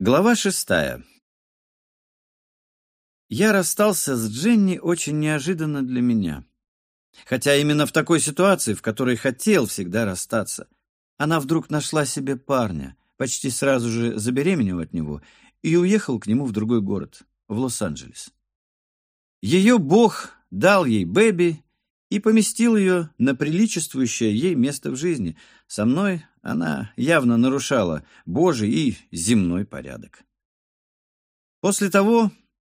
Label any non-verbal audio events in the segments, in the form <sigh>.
Глава шестая. Я расстался с Дженни очень неожиданно для меня. Хотя именно в такой ситуации, в которой хотел всегда расстаться, она вдруг нашла себе парня, почти сразу же забеременела от него и уехал к нему в другой город, в Лос-Анджелес. Ее бог дал ей Бэби и поместил ее на приличествующее ей место в жизни. Со мной она явно нарушала Божий и земной порядок. После того,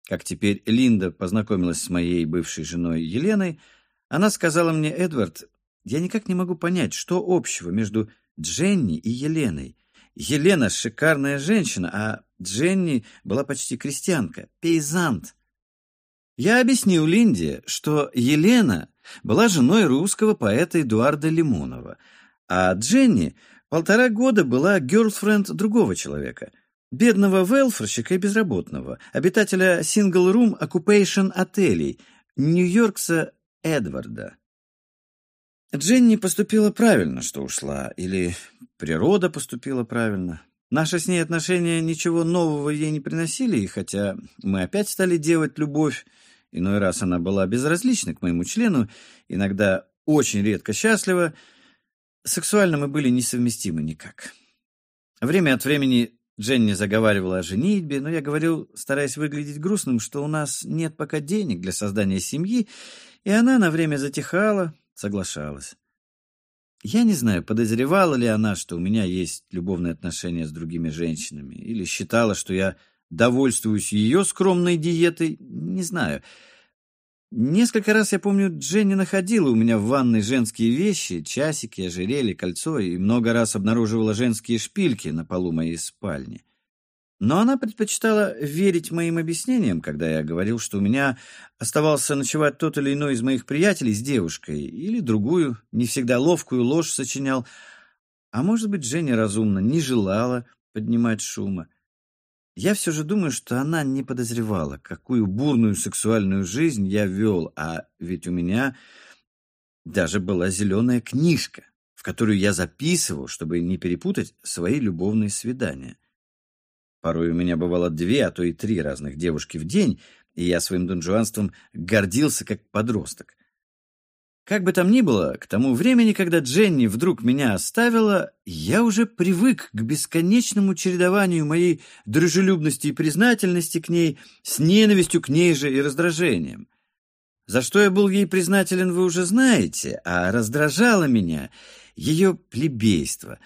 как теперь Линда познакомилась с моей бывшей женой Еленой, она сказала мне, «Эдвард, я никак не могу понять, что общего между Дженни и Еленой. Елена — шикарная женщина, а Дженни была почти крестьянка, пейзант. Я объяснил Линде, что Елена была женой русского поэта Эдуарда Лимонова, а Дженни полтора года была герлфренд другого человека, бедного велфорщика и безработного, обитателя сингл-рум оккупейшн отелей, Нью-Йоркса Эдварда. Дженни поступила правильно, что ушла, или природа поступила правильно. Наши с ней отношения ничего нового ей не приносили, и хотя мы опять стали делать любовь, Иной раз она была безразлична к моему члену, иногда очень редко счастлива. Сексуально мы были несовместимы никак. Время от времени Дженни заговаривала о женитьбе, но я говорил, стараясь выглядеть грустным, что у нас нет пока денег для создания семьи, и она на время затихала, соглашалась. Я не знаю, подозревала ли она, что у меня есть любовные отношения с другими женщинами, или считала, что я довольствуюсь ее скромной диетой, не знаю. Несколько раз, я помню, Дженни находила у меня в ванной женские вещи, часики, ожерелье, кольцо, и много раз обнаруживала женские шпильки на полу моей спальни. Но она предпочитала верить моим объяснениям, когда я говорил, что у меня оставался ночевать тот или иной из моих приятелей с девушкой, или другую, не всегда ловкую ложь сочинял. А может быть, Женя разумно не желала поднимать шума. Я все же думаю, что она не подозревала, какую бурную сексуальную жизнь я вел, а ведь у меня даже была зеленая книжка, в которую я записывал, чтобы не перепутать свои любовные свидания. Порой у меня бывало две, а то и три разных девушки в день, и я своим донжуанством гордился как подросток. Как бы там ни было, к тому времени, когда Дженни вдруг меня оставила, я уже привык к бесконечному чередованию моей дружелюбности и признательности к ней с ненавистью к ней же и раздражением. За что я был ей признателен, вы уже знаете, а раздражало меня ее плебейство.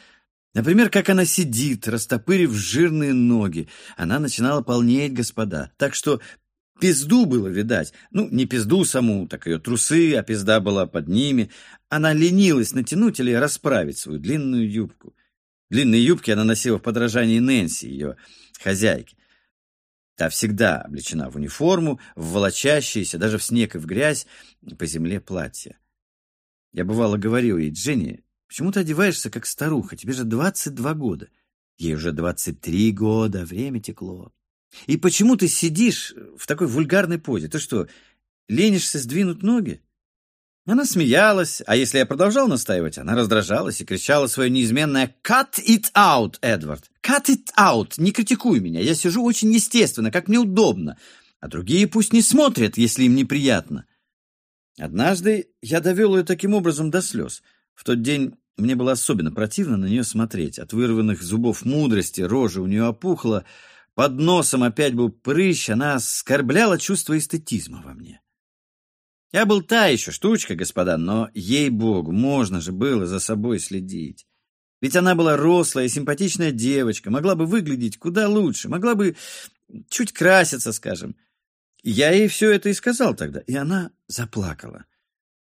Например, как она сидит, растопырив жирные ноги. Она начинала полнеть, господа. Так что Пизду было видать. Ну, не пизду саму, так ее трусы, а пизда была под ними. Она ленилась натянуть или расправить свою длинную юбку. Длинные юбки она носила в подражании Нэнси, ее хозяйки. Та всегда облечена в униформу, в волочащиеся, даже в снег и в грязь, по земле платье. Я бывало говорил ей, Дженни, почему ты одеваешься как старуха? Тебе же 22 года. Ей уже 23 года, время текло. И почему ты сидишь в такой вульгарной позе? Ты что, ленишься сдвинуть ноги? Она смеялась, а если я продолжал настаивать, она раздражалась и кричала свое неизменное «Cut it out, Эдвард! Cut it out! Не критикуй меня, я сижу очень естественно, как мне удобно, а другие пусть не смотрят, если им неприятно». Однажды я довел ее таким образом до слез. В тот день мне было особенно противно на нее смотреть. От вырванных зубов мудрости рожа у нее опухла, под носом опять был прыщ, она оскорбляла чувство эстетизма во мне. Я был та еще штучка, господа, но, ей-богу, можно же было за собой следить. Ведь она была рослая, симпатичная девочка, могла бы выглядеть куда лучше, могла бы чуть краситься, скажем. Я ей все это и сказал тогда, и она заплакала.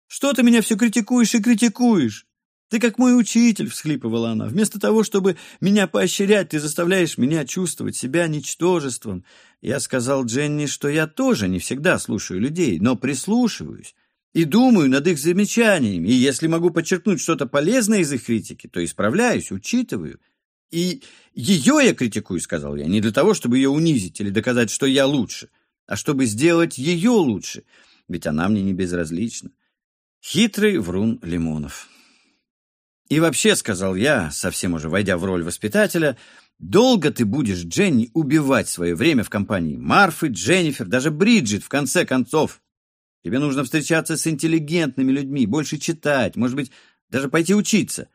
«Что ты меня все критикуешь и критикуешь? «Ты как мой учитель», — всхлипывала она. «Вместо того, чтобы меня поощрять, ты заставляешь меня чувствовать себя ничтожеством». Я сказал Дженни, что я тоже не всегда слушаю людей, но прислушиваюсь и думаю над их замечаниями, и если могу подчеркнуть что-то полезное из их критики, то исправляюсь, учитываю. И ее я критикую, сказал я, не для того, чтобы ее унизить или доказать, что я лучше, а чтобы сделать ее лучше, ведь она мне не безразлична. Хитрый врун Лимонов. И вообще, сказал я, совсем уже войдя в роль воспитателя, Долго ты будешь, Дженни, убивать свое время в компании Марфы, Дженнифер, даже Бриджит, в конце концов. Тебе нужно встречаться с интеллигентными людьми, больше читать, может быть, даже пойти учиться.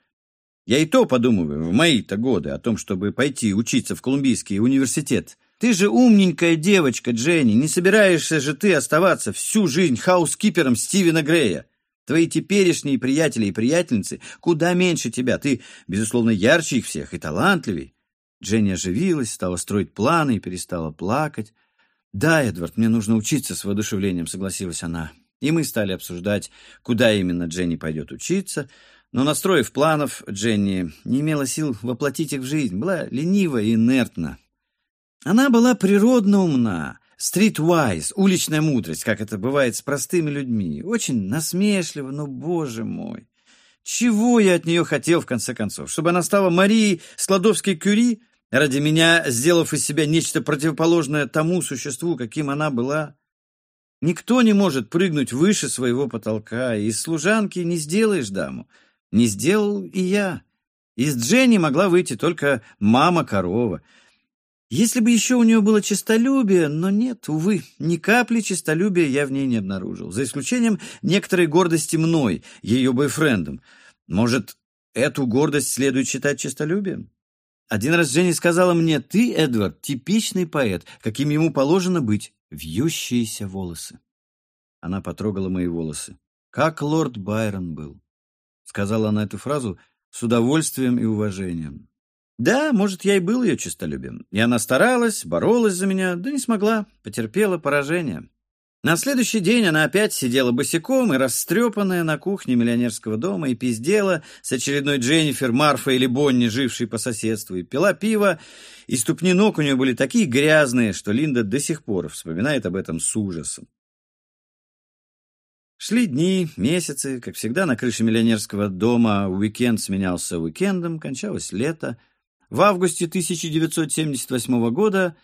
Я и то подумываю в мои-то годы о том, чтобы пойти учиться в Колумбийский университет. Ты же умненькая девочка, Дженни, не собираешься же ты оставаться всю жизнь хаускипером Стивена Грея. Твои теперешние приятели и приятельницы куда меньше тебя. Ты, безусловно, ярче их всех и талантливей. Дженни оживилась, стала строить планы и перестала плакать. «Да, Эдвард, мне нужно учиться с воодушевлением», — согласилась она. И мы стали обсуждать, куда именно Дженни пойдет учиться. Но, настроив планов, Дженни не имела сил воплотить их в жизнь, была ленива и инертна. Она была природно умна, стритвайз, уличная мудрость, как это бывает с простыми людьми. Очень насмешлива, но, боже мой, чего я от нее хотел, в конце концов? Чтобы она стала Марией Складовской-Кюри, ради меня сделав из себя нечто противоположное тому существу, каким она была? Никто не может прыгнуть выше своего потолка, из служанки не сделаешь даму. Не сделал и я. Из Дженни могла выйти только мама-корова — если бы еще у нее было честолюбие, но нет, увы, ни капли честолюбия я в ней не обнаружил, за исключением некоторой гордости мной, ее бойфрендом. Может, эту гордость следует считать честолюбием? Один раз Женя сказала мне, ты, Эдвард, типичный поэт, каким ему положено быть, вьющиеся волосы. Она потрогала мои волосы. Как лорд Байрон был. Сказала она эту фразу с удовольствием и уважением. Да, может, я и был ее честолюбием. И она старалась, боролась за меня, да не смогла, потерпела поражение. На следующий день она опять сидела босиком и растрепанная на кухне миллионерского дома и пиздела с очередной Дженнифер, Марфой или Бонни, жившей по соседству, и пила пиво, и ступни ног у нее были такие грязные, что Линда до сих пор вспоминает об этом с ужасом. Шли дни, месяцы, как всегда на крыше миллионерского дома уикенд сменялся уикендом, кончалось лето — в августе 1978 года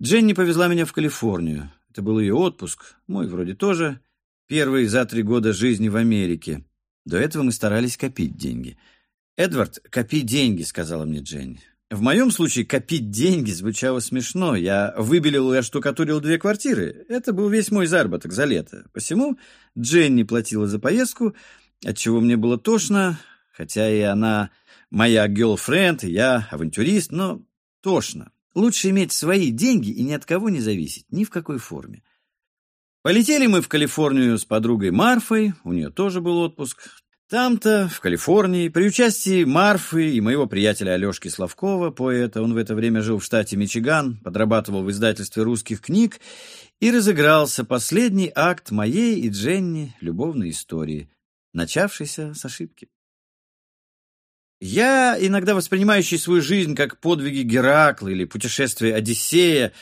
Дженни повезла меня в Калифорнию. Это был ее отпуск, мой вроде тоже, первый за три года жизни в Америке. До этого мы старались копить деньги. «Эдвард, копи деньги», — сказала мне Дженни. В моем случае копить деньги звучало смешно. Я выбелил и оштукатурил две квартиры. Это был весь мой заработок за лето. Посему Дженни платила за поездку, отчего мне было тошно, хотя и она моя гелфренд, я авантюрист, но тошно. Лучше иметь свои деньги и ни от кого не зависеть, ни в какой форме. Полетели мы в Калифорнию с подругой Марфой, у нее тоже был отпуск. Там-то, в Калифорнии, при участии Марфы и моего приятеля Алешки Славкова, поэта, он в это время жил в штате Мичиган, подрабатывал в издательстве русских книг, и разыгрался последний акт моей и Дженни любовной истории, начавшейся с ошибки. Я, иногда воспринимающий свою жизнь как подвиги Геракла или путешествие Одиссея,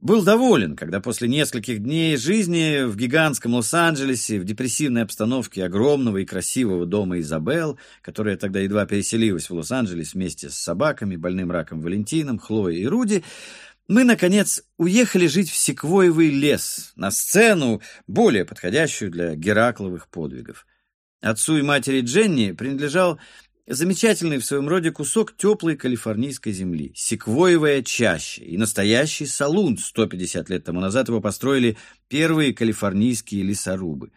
был доволен, когда после нескольких дней жизни в гигантском Лос-Анджелесе, в депрессивной обстановке огромного и красивого дома Изабел, которая тогда едва переселилась в Лос-Анджелес вместе с собаками, больным раком Валентином, Хлоей и Руди, мы, наконец, уехали жить в секвоевый лес, на сцену, более подходящую для Геракловых подвигов. Отцу и матери Дженни принадлежал Замечательный в своем роде кусок теплой калифорнийской земли, секвоевая чаща и настоящий салун. 150 лет тому назад его построили первые калифорнийские лесорубы.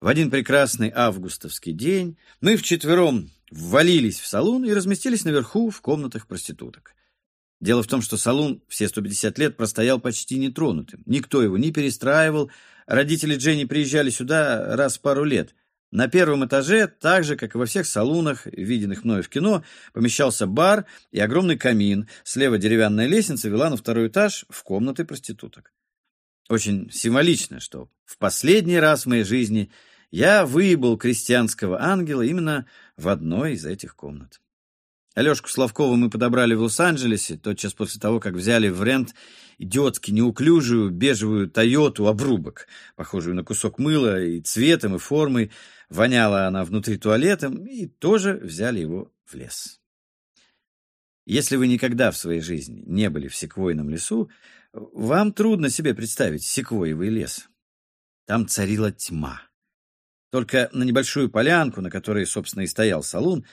В один прекрасный августовский день мы вчетвером ввалились в салун и разместились наверху в комнатах проституток. Дело в том, что салун все 150 лет простоял почти нетронутым. Никто его не перестраивал. Родители Дженни приезжали сюда раз в пару лет – на первом этаже, так же, как и во всех салунах, виденных мною в кино, помещался бар и огромный камин. Слева деревянная лестница вела на второй этаж в комнаты проституток. Очень символично, что в последний раз в моей жизни я выебал крестьянского ангела именно в одной из этих комнат. Алешку Славкова мы подобрали в Лос-Анджелесе, тотчас после того, как взяли в рент идиотски неуклюжую бежевую «Тойоту» обрубок, похожую на кусок мыла и цветом, и формой. Воняла она внутри туалетом, и тоже взяли его в лес. Если вы никогда в своей жизни не были в секвойном лесу, вам трудно себе представить секвоевый лес. Там царила тьма. Только на небольшую полянку, на которой, собственно, и стоял салун,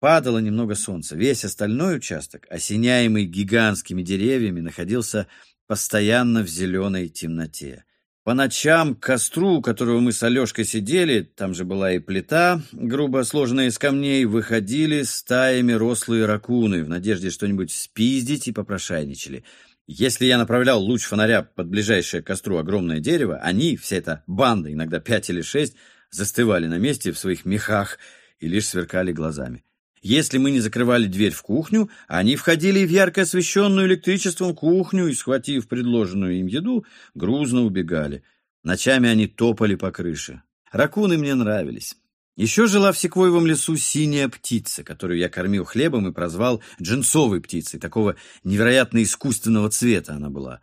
падало немного солнца. Весь остальной участок, осеняемый гигантскими деревьями, находился постоянно в зеленой темноте. По ночам к костру, у которого мы с Алешкой сидели, там же была и плита, грубо сложенная из камней, выходили стаями рослые ракуны в надежде что-нибудь спиздить и попрошайничали. Если я направлял луч фонаря под ближайшее к костру огромное дерево, они, вся эта банда, иногда пять или шесть, застывали на месте в своих мехах и лишь сверкали глазами. Если мы не закрывали дверь в кухню, они входили в ярко освещенную электричеством кухню и, схватив предложенную им еду, грузно убегали. Ночами они топали по крыше. Ракуны мне нравились. Еще жила в секвойевом лесу синяя птица, которую я кормил хлебом и прозвал джинсовой птицей. Такого невероятно искусственного цвета она была.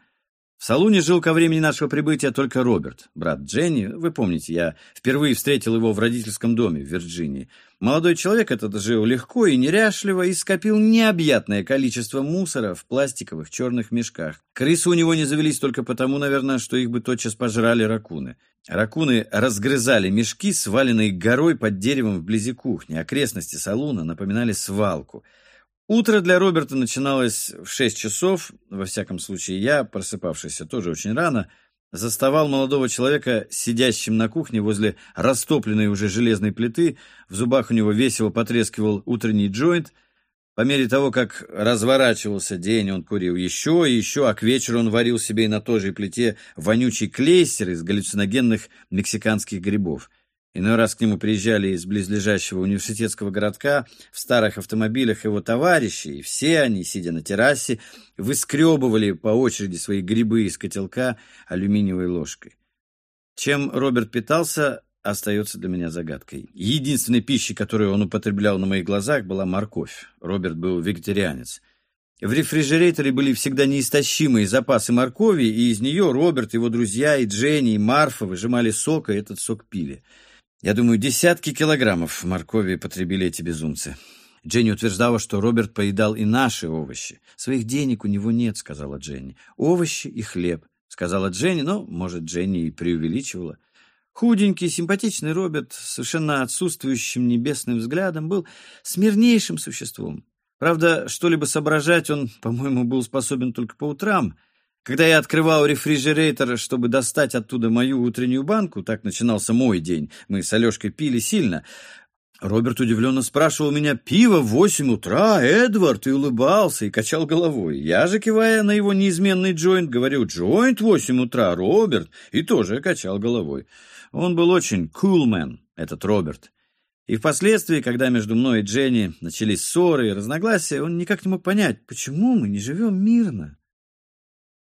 В салуне жил ко времени нашего прибытия только Роберт, брат Дженни. Вы помните, я впервые встретил его в родительском доме в Вирджинии. Молодой человек этот жил легко и неряшливо и скопил необъятное количество мусора в пластиковых черных мешках. Крысы у него не завелись только потому, наверное, что их бы тотчас пожрали ракуны. Ракуны разгрызали мешки, сваленные горой под деревом вблизи кухни. Окрестности салуна напоминали свалку — Утро для Роберта начиналось в шесть часов. Во всяком случае, я, просыпавшийся тоже очень рано, заставал молодого человека сидящим на кухне возле растопленной уже железной плиты. В зубах у него весело потрескивал утренний джойнт. По мере того, как разворачивался день, он курил еще и еще, а к вечеру он варил себе и на той же плите вонючий клейстер из галлюциногенных мексиканских грибов — Иной раз к нему приезжали из близлежащего университетского городка в старых автомобилях его товарищи, и все они, сидя на террасе, выскребывали по очереди свои грибы из котелка алюминиевой ложкой. Чем Роберт питался, остается для меня загадкой. Единственной пищей, которую он употреблял на моих глазах, была морковь. Роберт был вегетарианец. В рефрижераторе были всегда неистощимые запасы моркови, и из нее Роберт, его друзья, и Дженни, и Марфа выжимали сок, и этот сок пили. Я думаю, десятки килограммов моркови потребили эти безумцы. Дженни утверждала, что Роберт поедал и наши овощи. «Своих денег у него нет», — сказала Дженни. «Овощи и хлеб», — сказала Дженни, но, может, Дженни и преувеличивала. Худенький, симпатичный Роберт, совершенно отсутствующим небесным взглядом, был смирнейшим существом. Правда, что-либо соображать он, по-моему, был способен только по утрам — когда я открывал рефрижератор, чтобы достать оттуда мою утреннюю банку, так начинался мой день, мы с Алешкой пили сильно, Роберт удивленно спрашивал меня, «Пиво в восемь утра, Эдвард?» и улыбался, и качал головой. Я же, кивая на его неизменный джойнт, говорил, «Джойнт в восемь утра, Роберт?» и тоже качал головой. Он был очень кулмен, cool этот Роберт. И впоследствии, когда между мной и Дженни начались ссоры и разногласия, он никак не мог понять, почему мы не живем мирно.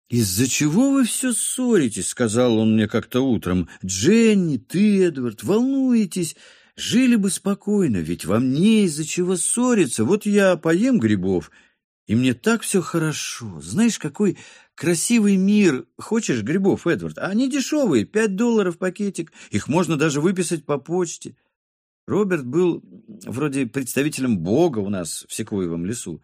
«Из-за чего вы все ссоритесь?» — сказал он мне как-то утром. «Дженни, ты, Эдвард, волнуетесь. Жили бы спокойно, ведь вам не из-за чего ссориться. Вот я поем грибов, и мне так все хорошо. Знаешь, какой красивый мир. Хочешь грибов, Эдвард? Они дешевые, пять долларов пакетик. Их можно даже выписать по почте». Роберт был вроде представителем Бога у нас в Секвоевом лесу.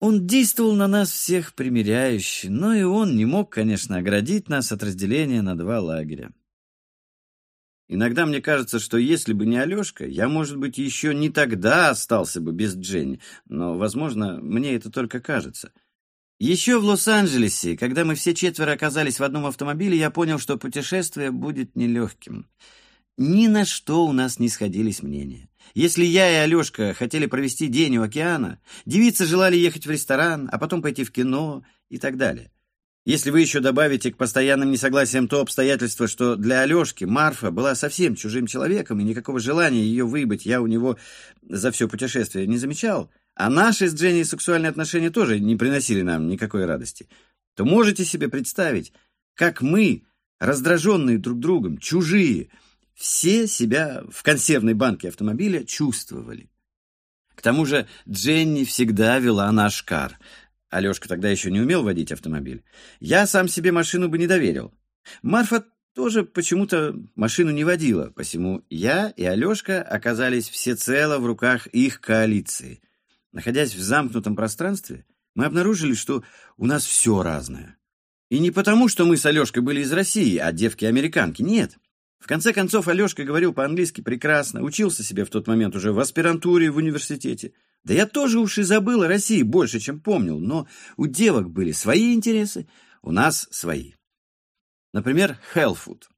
Он действовал на нас всех примиряюще, но и он не мог, конечно, оградить нас от разделения на два лагеря. Иногда мне кажется, что если бы не Алешка, я, может быть, еще не тогда остался бы без Дженни, но, возможно, мне это только кажется. Еще в Лос-Анджелесе, когда мы все четверо оказались в одном автомобиле, я понял, что путешествие будет нелегким. Ни на что у нас не сходились мнения. Если я и Алешка хотели провести день у океана, девицы желали ехать в ресторан, а потом пойти в кино и так далее. Если вы еще добавите к постоянным несогласиям то обстоятельство, что для Алешки Марфа была совсем чужим человеком, и никакого желания ее выбыть я у него за все путешествие не замечал, а наши с Дженни сексуальные отношения тоже не приносили нам никакой радости, то можете себе представить, как мы, раздраженные друг другом, чужие, все себя в консервной банке автомобиля чувствовали. К тому же Дженни всегда вела наш кар. Алешка тогда еще не умел водить автомобиль. Я сам себе машину бы не доверил. Марфа тоже почему-то машину не водила, посему я и Алешка оказались всецело в руках их коалиции. Находясь в замкнутом пространстве, мы обнаружили, что у нас все разное. И не потому, что мы с Алешкой были из России, а девки-американки, нет. В конце концов, Алешка говорил по-английски прекрасно, учился себе в тот момент уже в аспирантуре в университете. Да я тоже уж и забыл о России больше, чем помнил, но у девок были свои интересы, у нас свои. Например, Хелфуд.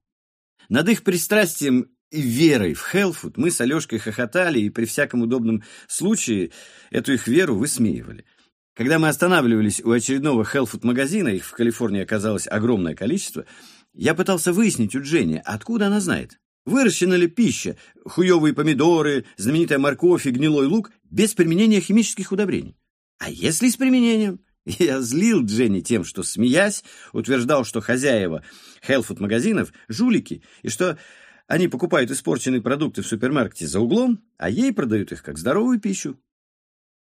Над их пристрастием и верой в Хелфуд мы с Алешкой хохотали и при всяком удобном случае эту их веру высмеивали. Когда мы останавливались у очередного Хелфуд-магазина, их в Калифорнии оказалось огромное количество, я пытался выяснить у Дженни, откуда она знает. Выращена ли пища, хуевые помидоры, знаменитая морковь и гнилой лук без применения химических удобрений? А если с применением? <laughs> Я злил Дженни тем, что, смеясь, утверждал, что хозяева хелфуд-магазинов – жулики, и что они покупают испорченные продукты в супермаркете за углом, а ей продают их как здоровую пищу.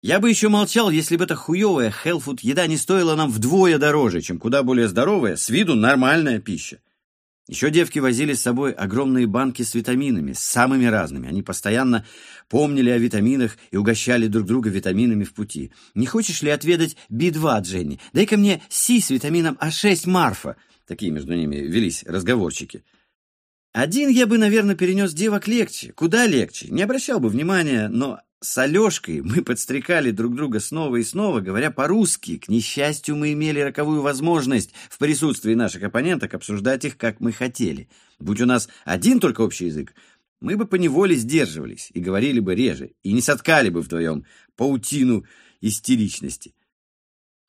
Я бы еще молчал, если бы эта хуевая хелфуд еда не стоила нам вдвое дороже, чем куда более здоровая, с виду нормальная пища. Еще девки возили с собой огромные банки с витаминами, самыми разными. Они постоянно помнили о витаминах и угощали друг друга витаминами в пути. «Не хочешь ли отведать Би-2, Дженни? Дай-ка мне Си с витамином А6 Марфа». Такие между ними велись разговорчики. Один я бы, наверное, перенес девок легче, куда легче, не обращал бы внимания, но с Алешкой мы подстрекали друг друга снова и снова, говоря по-русски. К несчастью, мы имели роковую возможность в присутствии наших оппоненток обсуждать их, как мы хотели. Будь у нас один только общий язык, мы бы поневоле сдерживались и говорили бы реже, и не соткали бы вдвоем паутину истеричности.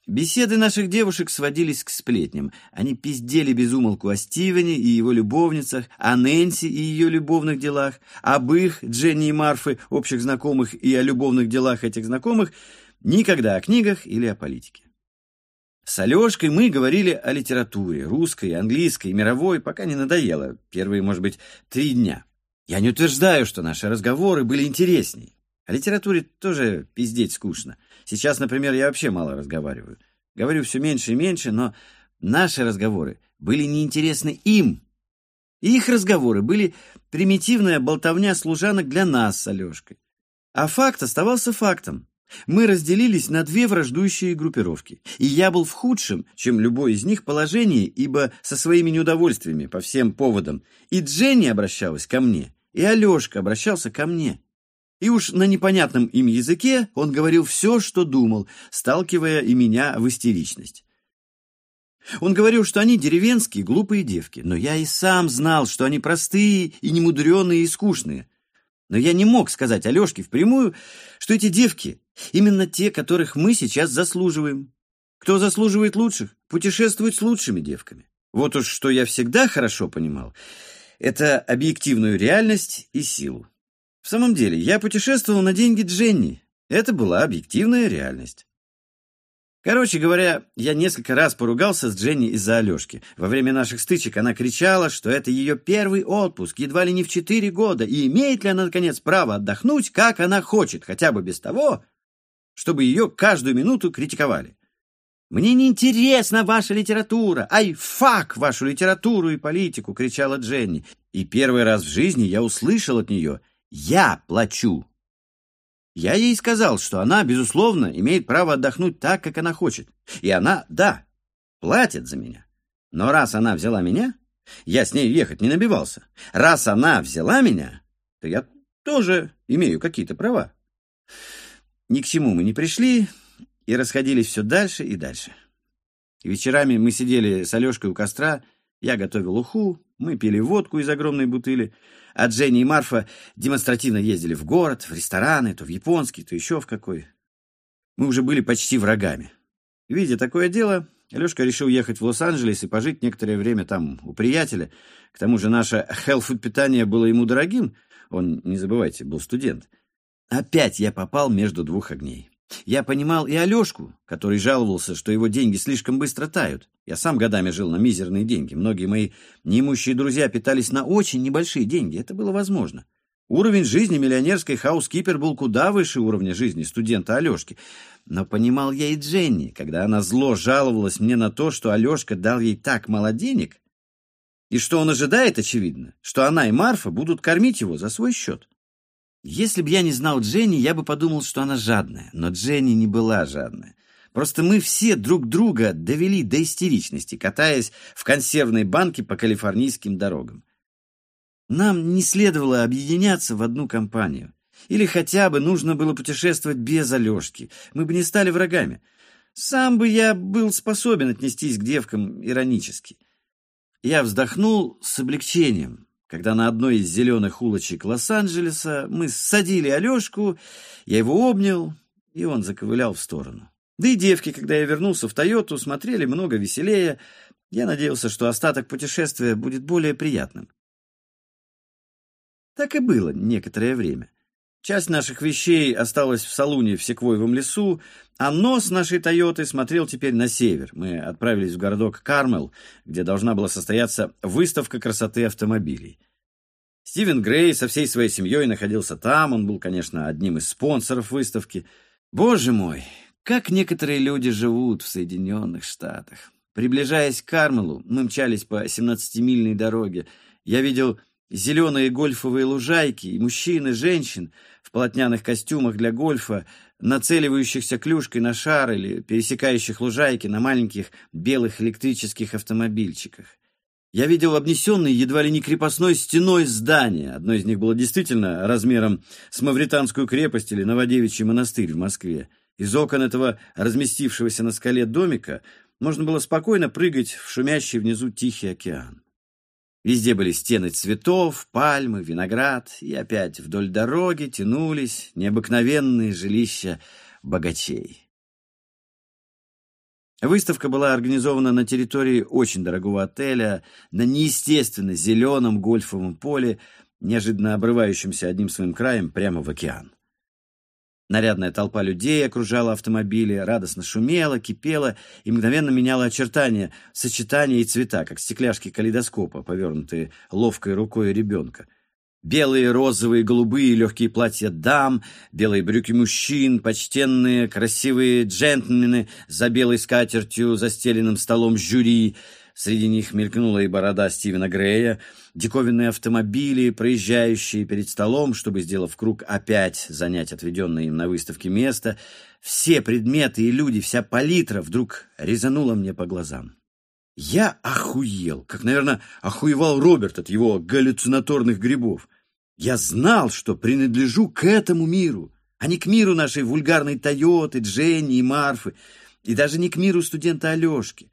Беседы наших девушек сводились к сплетням. Они пиздели без умолку о Стивене и его любовницах, о Нэнси и ее любовных делах, об их, Дженни и Марфы, общих знакомых и о любовных делах этих знакомых, никогда о книгах или о политике. С Алешкой мы говорили о литературе, русской, английской, мировой, пока не надоело, первые, может быть, три дня. Я не утверждаю, что наши разговоры были интересней. О литературе тоже пиздеть скучно. Сейчас, например, я вообще мало разговариваю. Говорю все меньше и меньше, но наши разговоры были неинтересны им. И их разговоры были примитивная болтовня служанок для нас с Алешкой. А факт оставался фактом. Мы разделились на две враждующие группировки, и я был в худшем, чем любой из них, положении, ибо со своими неудовольствиями по всем поводам и Дженни обращалась ко мне, и Алешка обращался ко мне. И уж на непонятном им языке он говорил все, что думал, сталкивая и меня в истеричность. Он говорил, что они деревенские, глупые девки, но я и сам знал, что они простые и немудреные и скучные. Но я не мог сказать Алешке впрямую, что эти девки именно те, которых мы сейчас заслуживаем. Кто заслуживает лучших, путешествует с лучшими девками. Вот уж что я всегда хорошо понимал, это объективную реальность и силу. В самом деле, я путешествовал на деньги Дженни. Это была объективная реальность. Короче говоря, я несколько раз поругался с Дженни из-за Алешки. Во время наших стычек она кричала, что это ее первый отпуск, едва ли не в четыре года, и имеет ли она, наконец, право отдохнуть, как она хочет, хотя бы без того, чтобы ее каждую минуту критиковали. «Мне не интересна ваша литература! Ай, фак вашу литературу и политику!» — кричала Дженни. И первый раз в жизни я услышал от нее я плачу. Я ей сказал, что она, безусловно, имеет право отдохнуть так, как она хочет. И она, да, платит за меня. Но раз она взяла меня, я с ней ехать не набивался. Раз она взяла меня, то я тоже имею какие-то права. Ни к чему мы не пришли и расходились все дальше и дальше. Вечерами мы сидели с Алешкой у костра, я готовил уху, мы пили водку из огромной бутыли, а Дженни и Марфа демонстративно ездили в город, в рестораны, то в японский, то еще в какой. Мы уже были почти врагами. Видя такое дело, Алешка решил ехать в Лос-Анджелес и пожить некоторое время там у приятеля. К тому же наше хелфуд-питание было ему дорогим. Он, не забывайте, был студент. Опять я попал между двух огней. Я понимал и Алешку, который жаловался, что его деньги слишком быстро тают. Я сам годами жил на мизерные деньги. Многие мои неимущие друзья питались на очень небольшие деньги. Это было возможно. Уровень жизни миллионерской хаускипер был куда выше уровня жизни студента Алешки. Но понимал я и Дженни, когда она зло жаловалась мне на то, что Алешка дал ей так мало денег, и что он ожидает, очевидно, что она и Марфа будут кормить его за свой счет. Если бы я не знал Дженни, я бы подумал, что она жадная. Но Дженни не была жадная. Просто мы все друг друга довели до истеричности, катаясь в консервной банке по калифорнийским дорогам. Нам не следовало объединяться в одну компанию. Или хотя бы нужно было путешествовать без Алешки. Мы бы не стали врагами. Сам бы я был способен отнестись к девкам иронически. Я вздохнул с облегчением, когда на одной из зеленых улочек Лос-Анджелеса мы ссадили Алешку, я его обнял, и он заковылял в сторону. Да и девки, когда я вернулся в Тойоту, смотрели много веселее. Я надеялся, что остаток путешествия будет более приятным. Так и было некоторое время. Часть наших вещей осталась в салуне в секвойевом лесу, а нос нашей «Тойоты» смотрел теперь на север. Мы отправились в городок Кармел, где должна была состояться выставка красоты автомобилей. Стивен Грей со всей своей семьей находился там, он был, конечно, одним из спонсоров выставки. Боже мой, как некоторые люди живут в Соединенных Штатах. Приближаясь к Кармелу, мы мчались по 17-мильной дороге. Я видел зеленые гольфовые лужайки и мужчин и женщин в полотняных костюмах для гольфа, нацеливающихся клюшкой на шар или пересекающих лужайки на маленьких белых электрических автомобильчиках. Я видел обнесенные едва ли не крепостной стеной здания. Одно из них было действительно размером с Мавританскую крепость или Новодевичий монастырь в Москве. Из окон этого разместившегося на скале домика можно было спокойно прыгать в шумящий внизу Тихий океан. Везде были стены цветов, пальмы, виноград, и опять вдоль дороги тянулись необыкновенные жилища богачей. Выставка была организована на территории очень дорогого отеля, на неестественно зеленом гольфовом поле, неожиданно обрывающемся одним своим краем прямо в океан. Нарядная толпа людей окружала автомобили, радостно шумела, кипела и мгновенно меняла очертания, сочетания и цвета, как стекляшки калейдоскопа, повернутые ловкой рукой ребенка. Белые, розовые, голубые легкие платья дам, белые брюки мужчин, почтенные, красивые джентльмены за белой скатертью, застеленным столом жюри — Среди них мелькнула и борода Стивена Грея, диковинные автомобили, проезжающие перед столом, чтобы, сделав круг, опять занять отведенное им на выставке место. Все предметы и люди, вся палитра вдруг резанула мне по глазам. Я охуел, как, наверное, охуевал Роберт от его галлюцинаторных грибов. Я знал, что принадлежу к этому миру, а не к миру нашей вульгарной Тойоты, Дженни и Марфы, и даже не к миру студента Алешки.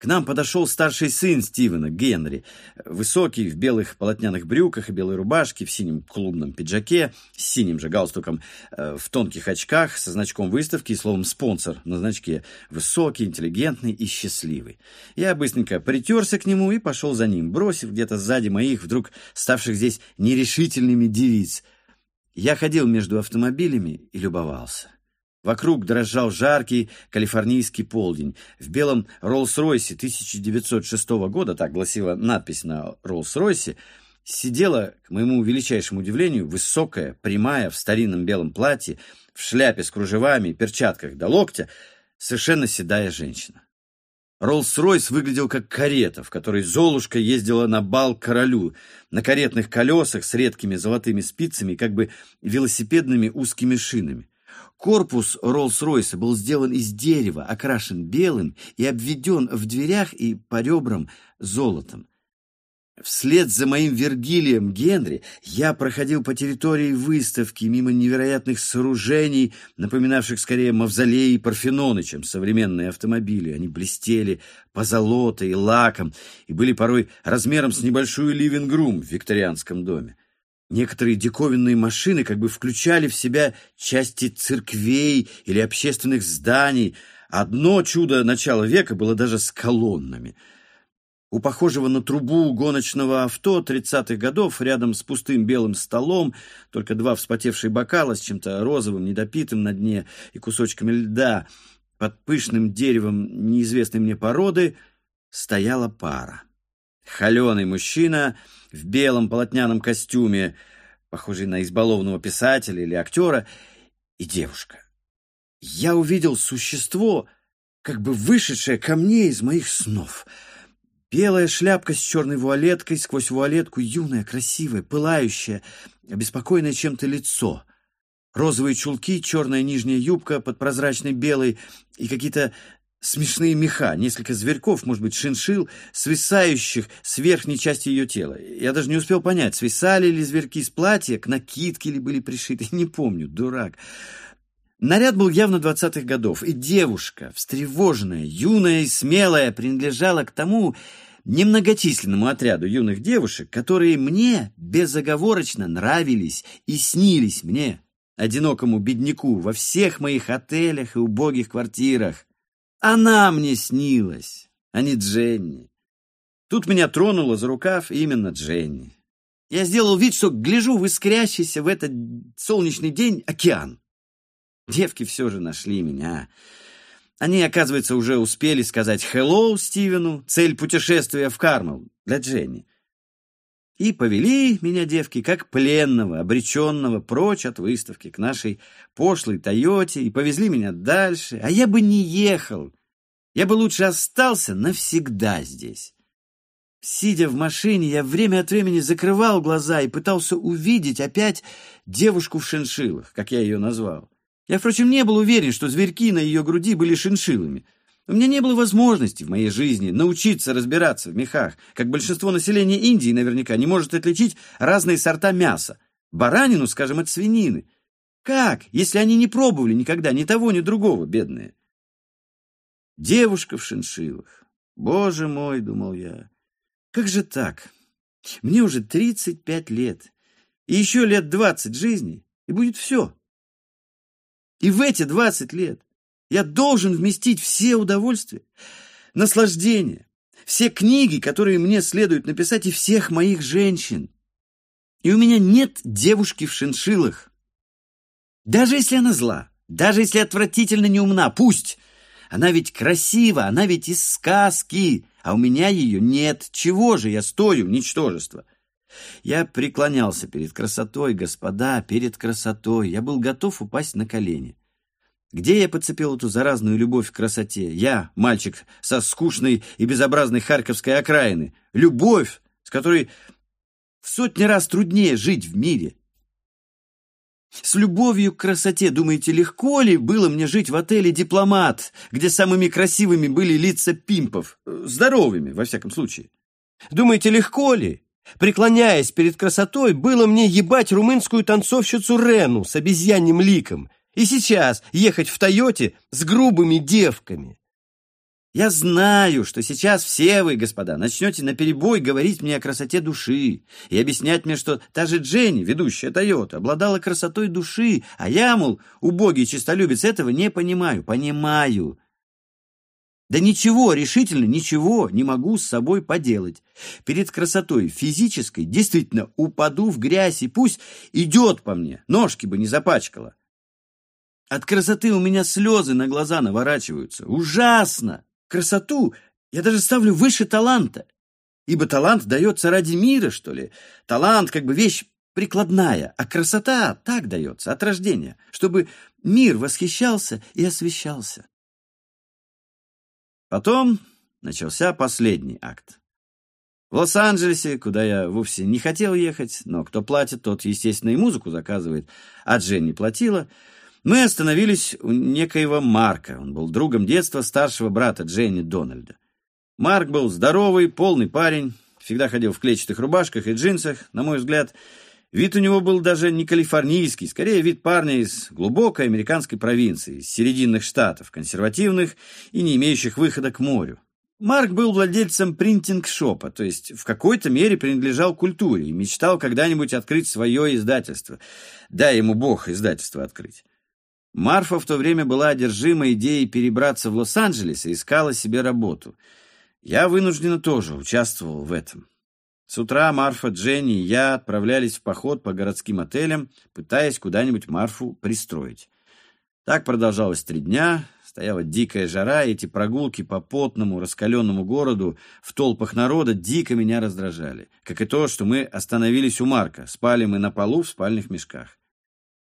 К нам подошел старший сын Стивена, Генри, высокий, в белых полотняных брюках и белой рубашке, в синем клубном пиджаке, с синим же галстуком, э, в тонких очках, со значком выставки и словом «спонсор» на значке. Высокий, интеллигентный и счастливый. Я быстренько притерся к нему и пошел за ним, бросив где-то сзади моих, вдруг ставших здесь нерешительными девиц. Я ходил между автомобилями и любовался. Вокруг дрожал жаркий калифорнийский полдень. В белом Роллс-Ройсе 1906 года, так гласила надпись на Роллс-Ройсе, сидела, к моему величайшему удивлению, высокая, прямая, в старинном белом платье, в шляпе с кружевами, перчатках до локтя, совершенно седая женщина. Роллс-Ройс выглядел как карета, в которой Золушка ездила на бал королю, на каретных колесах с редкими золотыми спицами, как бы велосипедными узкими шинами. Корпус Роллс-Ройса был сделан из дерева, окрашен белым и обведен в дверях и по ребрам золотом. Вслед за моим Вергилием Генри я проходил по территории выставки мимо невероятных сооружений, напоминавших скорее мавзолеи Парфеноны, чем современные автомобили. Они блестели позолотой и лаком и были порой размером с небольшую ливингрум в викторианском доме. Некоторые диковинные машины как бы включали в себя части церквей или общественных зданий. Одно чудо начала века было даже с колоннами. У похожего на трубу гоночного авто 30-х годов рядом с пустым белым столом только два вспотевшие бокала с чем-то розовым, недопитым на дне и кусочками льда под пышным деревом неизвестной мне породы стояла пара. Холеный мужчина — в белом полотняном костюме, похожий на избалованного писателя или актера, и девушка. Я увидел существо, как бы вышедшее ко мне из моих снов. Белая шляпка с черной вуалеткой, сквозь вуалетку юное, красивое, пылающее, обеспокоенное чем-то лицо. Розовые чулки, черная нижняя юбка под прозрачной белой и какие-то смешные меха, несколько зверьков, может быть, шиншил, свисающих с верхней части ее тела. Я даже не успел понять, свисали ли зверьки с платья, к накидке ли были пришиты, <laughs> не помню, дурак. Наряд был явно двадцатых годов, и девушка, встревоженная, юная и смелая, принадлежала к тому немногочисленному отряду юных девушек, которые мне безоговорочно нравились и снились мне, одинокому бедняку, во всех моих отелях и убогих квартирах. Она мне снилась, а не Дженни. Тут меня тронула за рукав именно Дженни. Я сделал вид, что гляжу в искрящийся в этот солнечный день океан. Девки все же нашли меня. Они, оказывается, уже успели сказать «Hello» Стивену, цель путешествия в Кармел для Дженни. И повели меня девки, как пленного, обреченного, прочь от выставки к нашей пошлой Тойоте, и повезли меня дальше. А я бы не ехал. Я бы лучше остался навсегда здесь. Сидя в машине, я время от времени закрывал глаза и пытался увидеть опять девушку в шиншилах, как я ее назвал. Я, впрочем, не был уверен, что зверьки на ее груди были шиншиллами. У меня не было возможности в моей жизни научиться разбираться в мехах, как большинство населения Индии наверняка не может отличить разные сорта мяса. Баранину, скажем, от свинины. Как, если они не пробовали никогда ни того, ни другого, бедные? Девушка в шиншиллах. Боже мой, думал я, как же так? Мне уже 35 лет, и еще лет 20 жизни, и будет все. И в эти 20 лет я должен вместить все удовольствия, наслаждения, все книги, которые мне следует написать, и всех моих женщин. И у меня нет девушки в шиншилах. Даже если она зла, даже если отвратительно неумна, пусть. Она ведь красива, она ведь из сказки, а у меня ее нет. Чего же я стою, ничтожество? Я преклонялся перед красотой, господа, перед красотой. Я был готов упасть на колени. Где я подцепил эту заразную любовь к красоте? Я, мальчик со скучной и безобразной харьковской окраины. Любовь, с которой в сотни раз труднее жить в мире. С любовью к красоте, думаете, легко ли было мне жить в отеле «Дипломат», где самыми красивыми были лица пимпов? Здоровыми, во всяком случае. Думаете, легко ли? Преклоняясь перед красотой, было мне ебать румынскую танцовщицу Рену с обезьяньим ликом и сейчас ехать в Тойоте с грубыми девками. Я знаю, что сейчас все вы, господа, начнете наперебой говорить мне о красоте души и объяснять мне, что та же Дженни, ведущая Тойота, обладала красотой души, а я, мол, убогий честолюбец, этого не понимаю. Понимаю. Да ничего, решительно ничего не могу с собой поделать. Перед красотой физической действительно упаду в грязь, и пусть идет по мне, ножки бы не запачкала. От красоты у меня слезы на глаза наворачиваются. Ужасно! Красоту я даже ставлю выше таланта. Ибо талант дается ради мира, что ли. Талант как бы вещь прикладная, а красота так дается, от рождения, чтобы мир восхищался и освещался. Потом начался последний акт. В Лос-Анджелесе, куда я вовсе не хотел ехать, но кто платит, тот, естественно, и музыку заказывает, а Дженни платила — мы остановились у некоего Марка. Он был другом детства старшего брата Дженни Дональда. Марк был здоровый, полный парень, всегда ходил в клетчатых рубашках и джинсах, на мой взгляд. Вид у него был даже не калифорнийский, скорее вид парня из глубокой американской провинции, из серединных штатов, консервативных и не имеющих выхода к морю. Марк был владельцем принтинг-шопа, то есть в какой-то мере принадлежал культуре и мечтал когда-нибудь открыть свое издательство. Дай ему бог издательство открыть. Марфа в то время была одержима идеей перебраться в Лос-Анджелес и искала себе работу. Я вынужденно тоже участвовал в этом. С утра Марфа, Дженни и я отправлялись в поход по городским отелям, пытаясь куда-нибудь Марфу пристроить. Так продолжалось три дня, стояла дикая жара, и эти прогулки по потному, раскаленному городу в толпах народа дико меня раздражали. Как и то, что мы остановились у Марка, спали мы на полу в спальных мешках.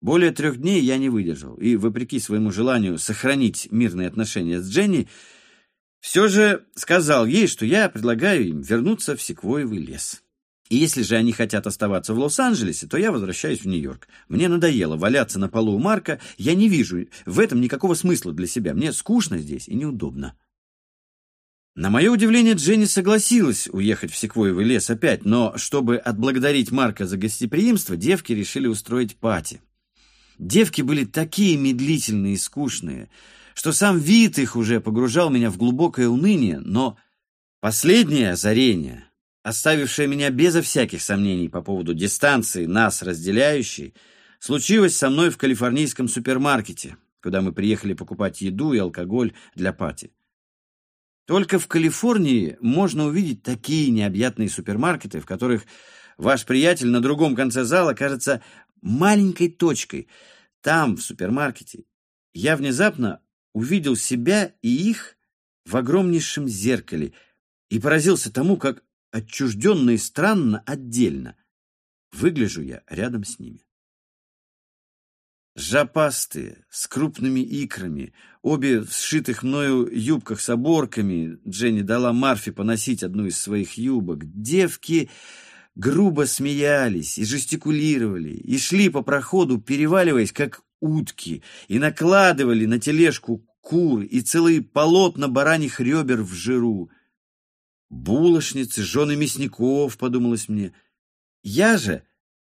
Более трех дней я не выдержал, и, вопреки своему желанию сохранить мирные отношения с Дженни, все же сказал ей, что я предлагаю им вернуться в секвоевый лес. И если же они хотят оставаться в Лос-Анджелесе, то я возвращаюсь в Нью-Йорк. Мне надоело валяться на полу у Марка, я не вижу в этом никакого смысла для себя. Мне скучно здесь и неудобно. На мое удивление, Дженни согласилась уехать в секвоевый лес опять, но чтобы отблагодарить Марка за гостеприимство, девки решили устроить пати. Девки были такие медлительные и скучные, что сам вид их уже погружал меня в глубокое уныние, но последнее озарение, оставившее меня безо всяких сомнений по поводу дистанции, нас разделяющей, случилось со мной в калифорнийском супермаркете, куда мы приехали покупать еду и алкоголь для пати. Только в Калифорнии можно увидеть такие необъятные супермаркеты, в которых ваш приятель на другом конце зала кажется маленькой точкой. Там, в супермаркете, я внезапно увидел себя и их в огромнейшем зеркале и поразился тому, как отчужденно и странно отдельно выгляжу я рядом с ними. Жопастые, с крупными икрами, обе в сшитых мною юбках с оборками. Дженни дала Марфе поносить одну из своих юбок. Девки грубо смеялись и жестикулировали, и шли по проходу, переваливаясь, как утки, и накладывали на тележку кур и целые полотна бараньих ребер в жиру. Булочницы, жены мясников, подумалось мне. Я же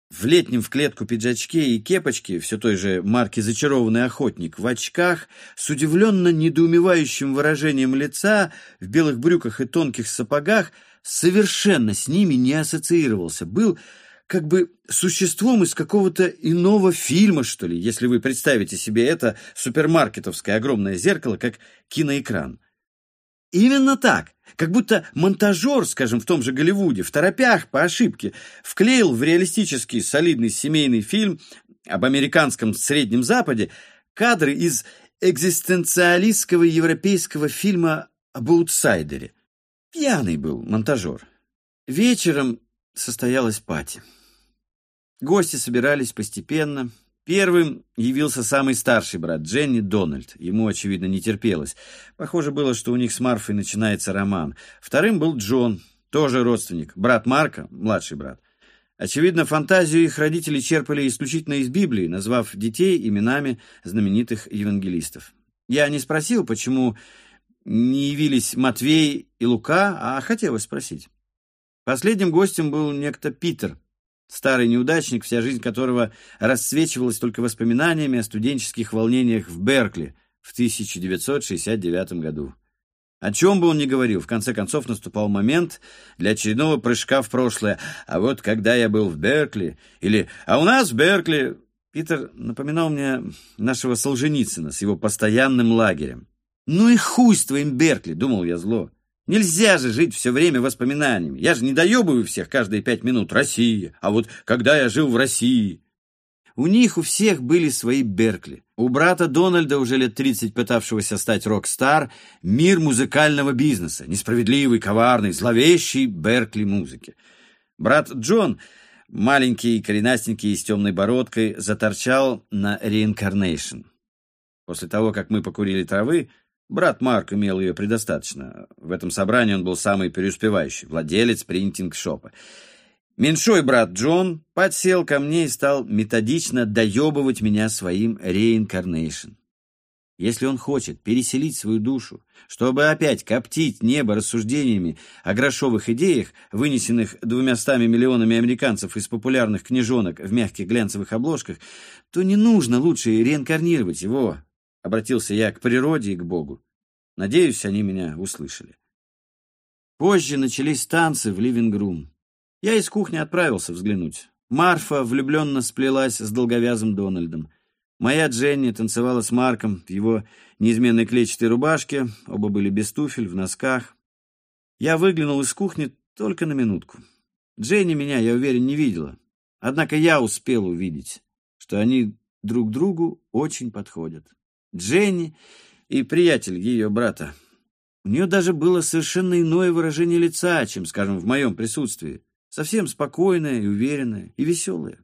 в летнем в клетку пиджачке и кепочке, все той же марки «Зачарованный охотник», в очках, с удивленно недоумевающим выражением лица, в белых брюках и тонких сапогах, совершенно с ними не ассоциировался. Был как бы существом из какого-то иного фильма, что ли, если вы представите себе это супермаркетовское огромное зеркало, как киноэкран. Именно так. Как будто монтажер, скажем, в том же Голливуде, в торопях, по ошибке, вклеил в реалистический солидный семейный фильм об американском Среднем Западе кадры из экзистенциалистского европейского фильма об аутсайдере. Пьяный был монтажер. Вечером состоялась пати. Гости собирались постепенно, Первым явился самый старший брат Дженни, Дональд. Ему, очевидно, не терпелось. Похоже было, что у них с Марфой начинается роман. Вторым был Джон, тоже родственник, брат Марка, младший брат. Очевидно, фантазию их родителей черпали исключительно из Библии, назвав детей именами знаменитых евангелистов. Я не спросил, почему не явились Матвей и Лука, а хотелось спросить. Последним гостем был некто Питер, Старый неудачник, вся жизнь которого расцвечивалась только воспоминаниями о студенческих волнениях в Беркли в 1969 году. О чем бы он ни говорил, в конце концов наступал момент для очередного прыжка в прошлое. А вот когда я был в Беркли, или «А у нас в Беркли...» Питер напоминал мне нашего Солженицына с его постоянным лагерем. «Ну и хуй с твоим Беркли!» — думал я зло. Нельзя же жить все время воспоминаниями. Я же не доебываю всех каждые пять минут. Россия. А вот когда я жил в России... У них у всех были свои Беркли. У брата Дональда, уже лет 30 пытавшегося стать рок-стар, мир музыкального бизнеса, несправедливый, коварный, зловещий Беркли музыки. Брат Джон, маленький, коренастенький, с темной бородкой, заторчал на Reincarnation. После того, как мы покурили травы, Брат Марк имел ее предостаточно. В этом собрании он был самый преуспевающий, владелец принтинг-шопа. Меньшой брат Джон подсел ко мне и стал методично доебывать меня своим реинкарнейшн. Если он хочет переселить свою душу, чтобы опять коптить небо рассуждениями о грошовых идеях, вынесенных двумястами миллионами американцев из популярных книжонок в мягких глянцевых обложках, то не нужно лучше реинкарнировать его, Обратился я к природе и к Богу. Надеюсь, они меня услышали. Позже начались танцы в ливингрум. Я из кухни отправился взглянуть. Марфа влюбленно сплелась с долговязым Дональдом. Моя Дженни танцевала с Марком в его неизменной клетчатой рубашке, оба были без туфель, в носках. Я выглянул из кухни только на минутку. Дженни меня, я уверен, не видела. Однако я успел увидеть, что они друг другу очень подходят. Дженни и приятель ее брата. У нее даже было совершенно иное выражение лица, чем, скажем, в моем присутствии. Совсем спокойное и уверенное, и веселое.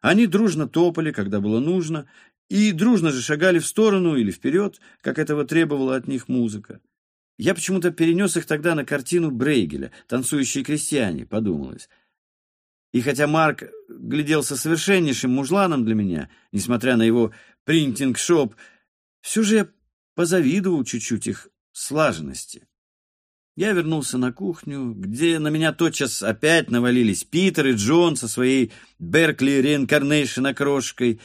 Они дружно топали, когда было нужно, и дружно же шагали в сторону или вперед, как этого требовала от них музыка. Я почему-то перенес их тогда на картину Брейгеля «Танцующие крестьяне», подумалось. И хотя Марк гляделся совершеннейшим мужланом для меня, несмотря на его принтинг-шоп, все же я позавидовал чуть-чуть их слаженности. Я вернулся на кухню, где на меня тотчас опять навалились Питер и Джон со своей Беркли Реинкарнейшн окрошкой.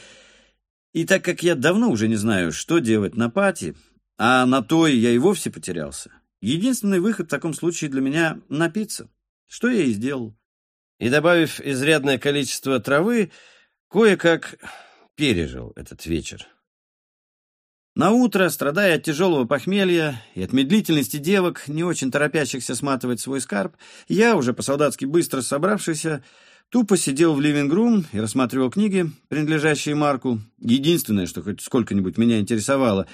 И так как я давно уже не знаю, что делать на пати, а на той я и вовсе потерялся, единственный выход в таком случае для меня — напиться, что я и сделал. И, добавив изрядное количество травы, кое-как пережил этот вечер. На утро, страдая от тяжелого похмелья и от медлительности девок, не очень торопящихся сматывать свой скарб, я, уже по-солдатски быстро собравшийся, тупо сидел в ливинг-рум и рассматривал книги, принадлежащие Марку, единственное, что хоть сколько-нибудь меня интересовало,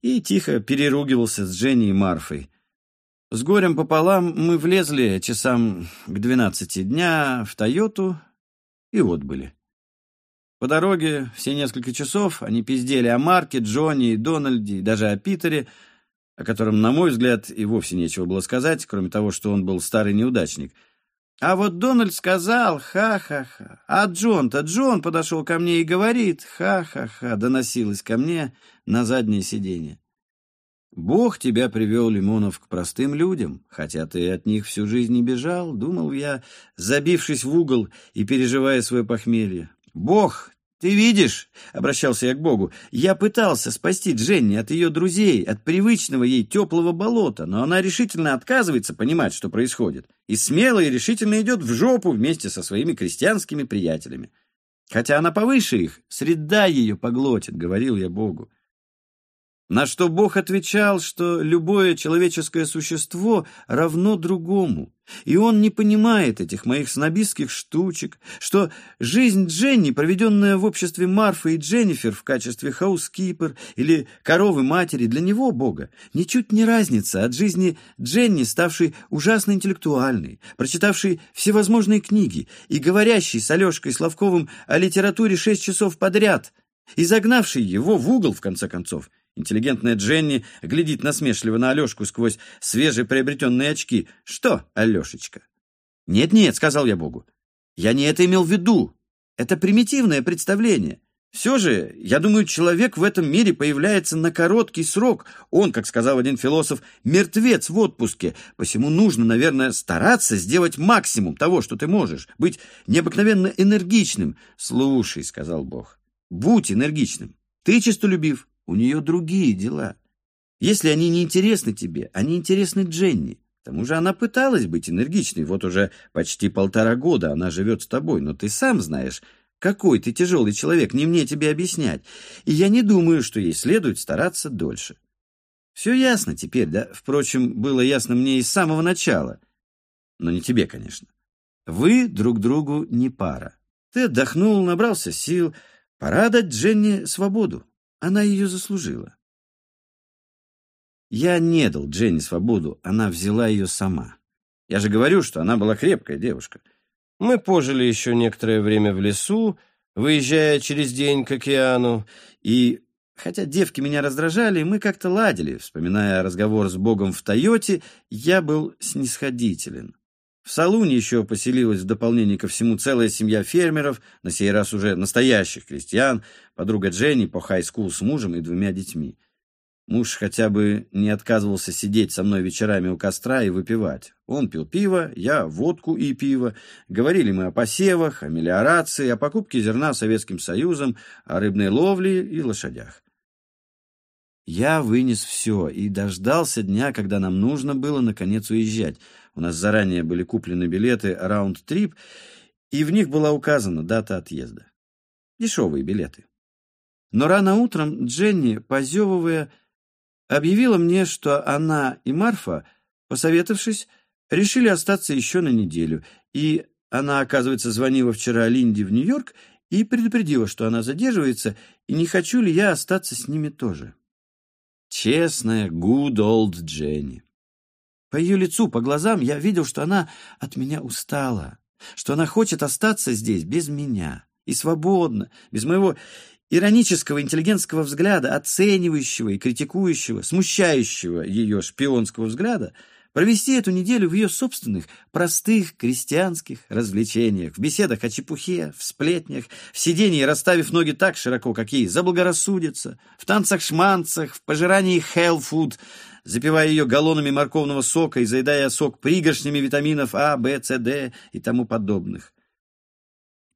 и тихо переругивался с Дженни и Марфой. С горем пополам мы влезли часам к двенадцати дня в «Тойоту» и отбыли. По дороге все несколько часов они пиздели о Марке, Джонни и Дональде, и даже о Питере, о котором, на мой взгляд, и вовсе нечего было сказать, кроме того, что он был старый неудачник. А вот Дональд сказал «ха-ха-ха», а Джон-то, Джон подошел ко мне и говорит «ха-ха-ха», доносилось ко мне на заднее сиденье. «Бог тебя привел, Лимонов, к простым людям, хотя ты от них всю жизнь не бежал», — думал я, забившись в угол и переживая свое похмелье. «Бог, ты видишь?» — обращался я к Богу. «Я пытался спасти Дженни от ее друзей, от привычного ей теплого болота, но она решительно отказывается понимать, что происходит, и смело и решительно идет в жопу вместе со своими крестьянскими приятелями. Хотя она повыше их, среда ее поглотит», — говорил я Богу. На что Бог отвечал, что любое человеческое существо равно другому, и он не понимает этих моих снобистских штучек, что жизнь Дженни, проведенная в обществе Марфы и Дженнифер в качестве хаускипер или коровы матери, для него, Бога, ничуть не разница от жизни Дженни, ставшей ужасно интеллектуальной, прочитавшей всевозможные книги и говорящей с Алешкой Славковым о литературе шесть часов подряд, и загнавшей его в угол, в конце концов, Интеллигентная Дженни глядит насмешливо на Алешку сквозь свежеприобретенные очки. «Что, Алешечка?» «Нет-нет», — сказал я Богу. «Я не это имел в виду. Это примитивное представление. Все же, я думаю, человек в этом мире появляется на короткий срок. Он, как сказал один философ, мертвец в отпуске. Посему нужно, наверное, стараться сделать максимум того, что ты можешь. Быть необыкновенно энергичным. Слушай, — сказал Бог, — будь энергичным. Ты честолюбив, у нее другие дела. Если они не интересны тебе, они интересны Дженни. К тому же она пыталась быть энергичной. Вот уже почти полтора года она живет с тобой. Но ты сам знаешь, какой ты тяжелый человек, не мне тебе объяснять. И я не думаю, что ей следует стараться дольше. Все ясно теперь, да? Впрочем, было ясно мне и с самого начала. Но не тебе, конечно. Вы друг другу не пара. Ты отдохнул, набрался сил. Пора дать Дженни свободу. Она ее заслужила. Я не дал Дженни свободу, она взяла ее сама. Я же говорю, что она была крепкая девушка. Мы пожили еще некоторое время в лесу, выезжая через день к океану, и, хотя девки меня раздражали, мы как-то ладили. Вспоминая разговор с Богом в Тойоте, я был снисходителен. В салуне еще поселилась в дополнение ко всему целая семья фермеров, на сей раз уже настоящих крестьян, подруга Дженни по хай-скул с мужем и двумя детьми. Муж хотя бы не отказывался сидеть со мной вечерами у костра и выпивать. Он пил пиво, я водку и пиво. Говорили мы о посевах, о мелиорации, о покупке зерна Советским Союзом, о рыбной ловле и лошадях. Я вынес все и дождался дня, когда нам нужно было наконец уезжать — у нас заранее были куплены билеты раунд-трип, и в них была указана дата отъезда. Дешевые билеты. Но рано утром Дженни, позевывая, объявила мне, что она и Марфа, посоветовавшись, решили остаться еще на неделю, и она, оказывается, звонила вчера Линде в Нью-Йорк и предупредила, что она задерживается, и не хочу ли я остаться с ними тоже. Честная, good old Дженни. По ее лицу, по глазам я видел, что она от меня устала, что она хочет остаться здесь без меня и свободно, без моего иронического интеллигентского взгляда, оценивающего и критикующего, смущающего ее шпионского взгляда, провести эту неделю в ее собственных, простых крестьянских развлечениях, в беседах о чепухе, в сплетнях, в сидении, расставив ноги так широко, какие заблагорассудятся, в танцах-шманцах, в пожирании хелл-фуд, запивая ее галлонами морковного сока и заедая сок пригоршнями витаминов А, В, С, Д и тому подобных.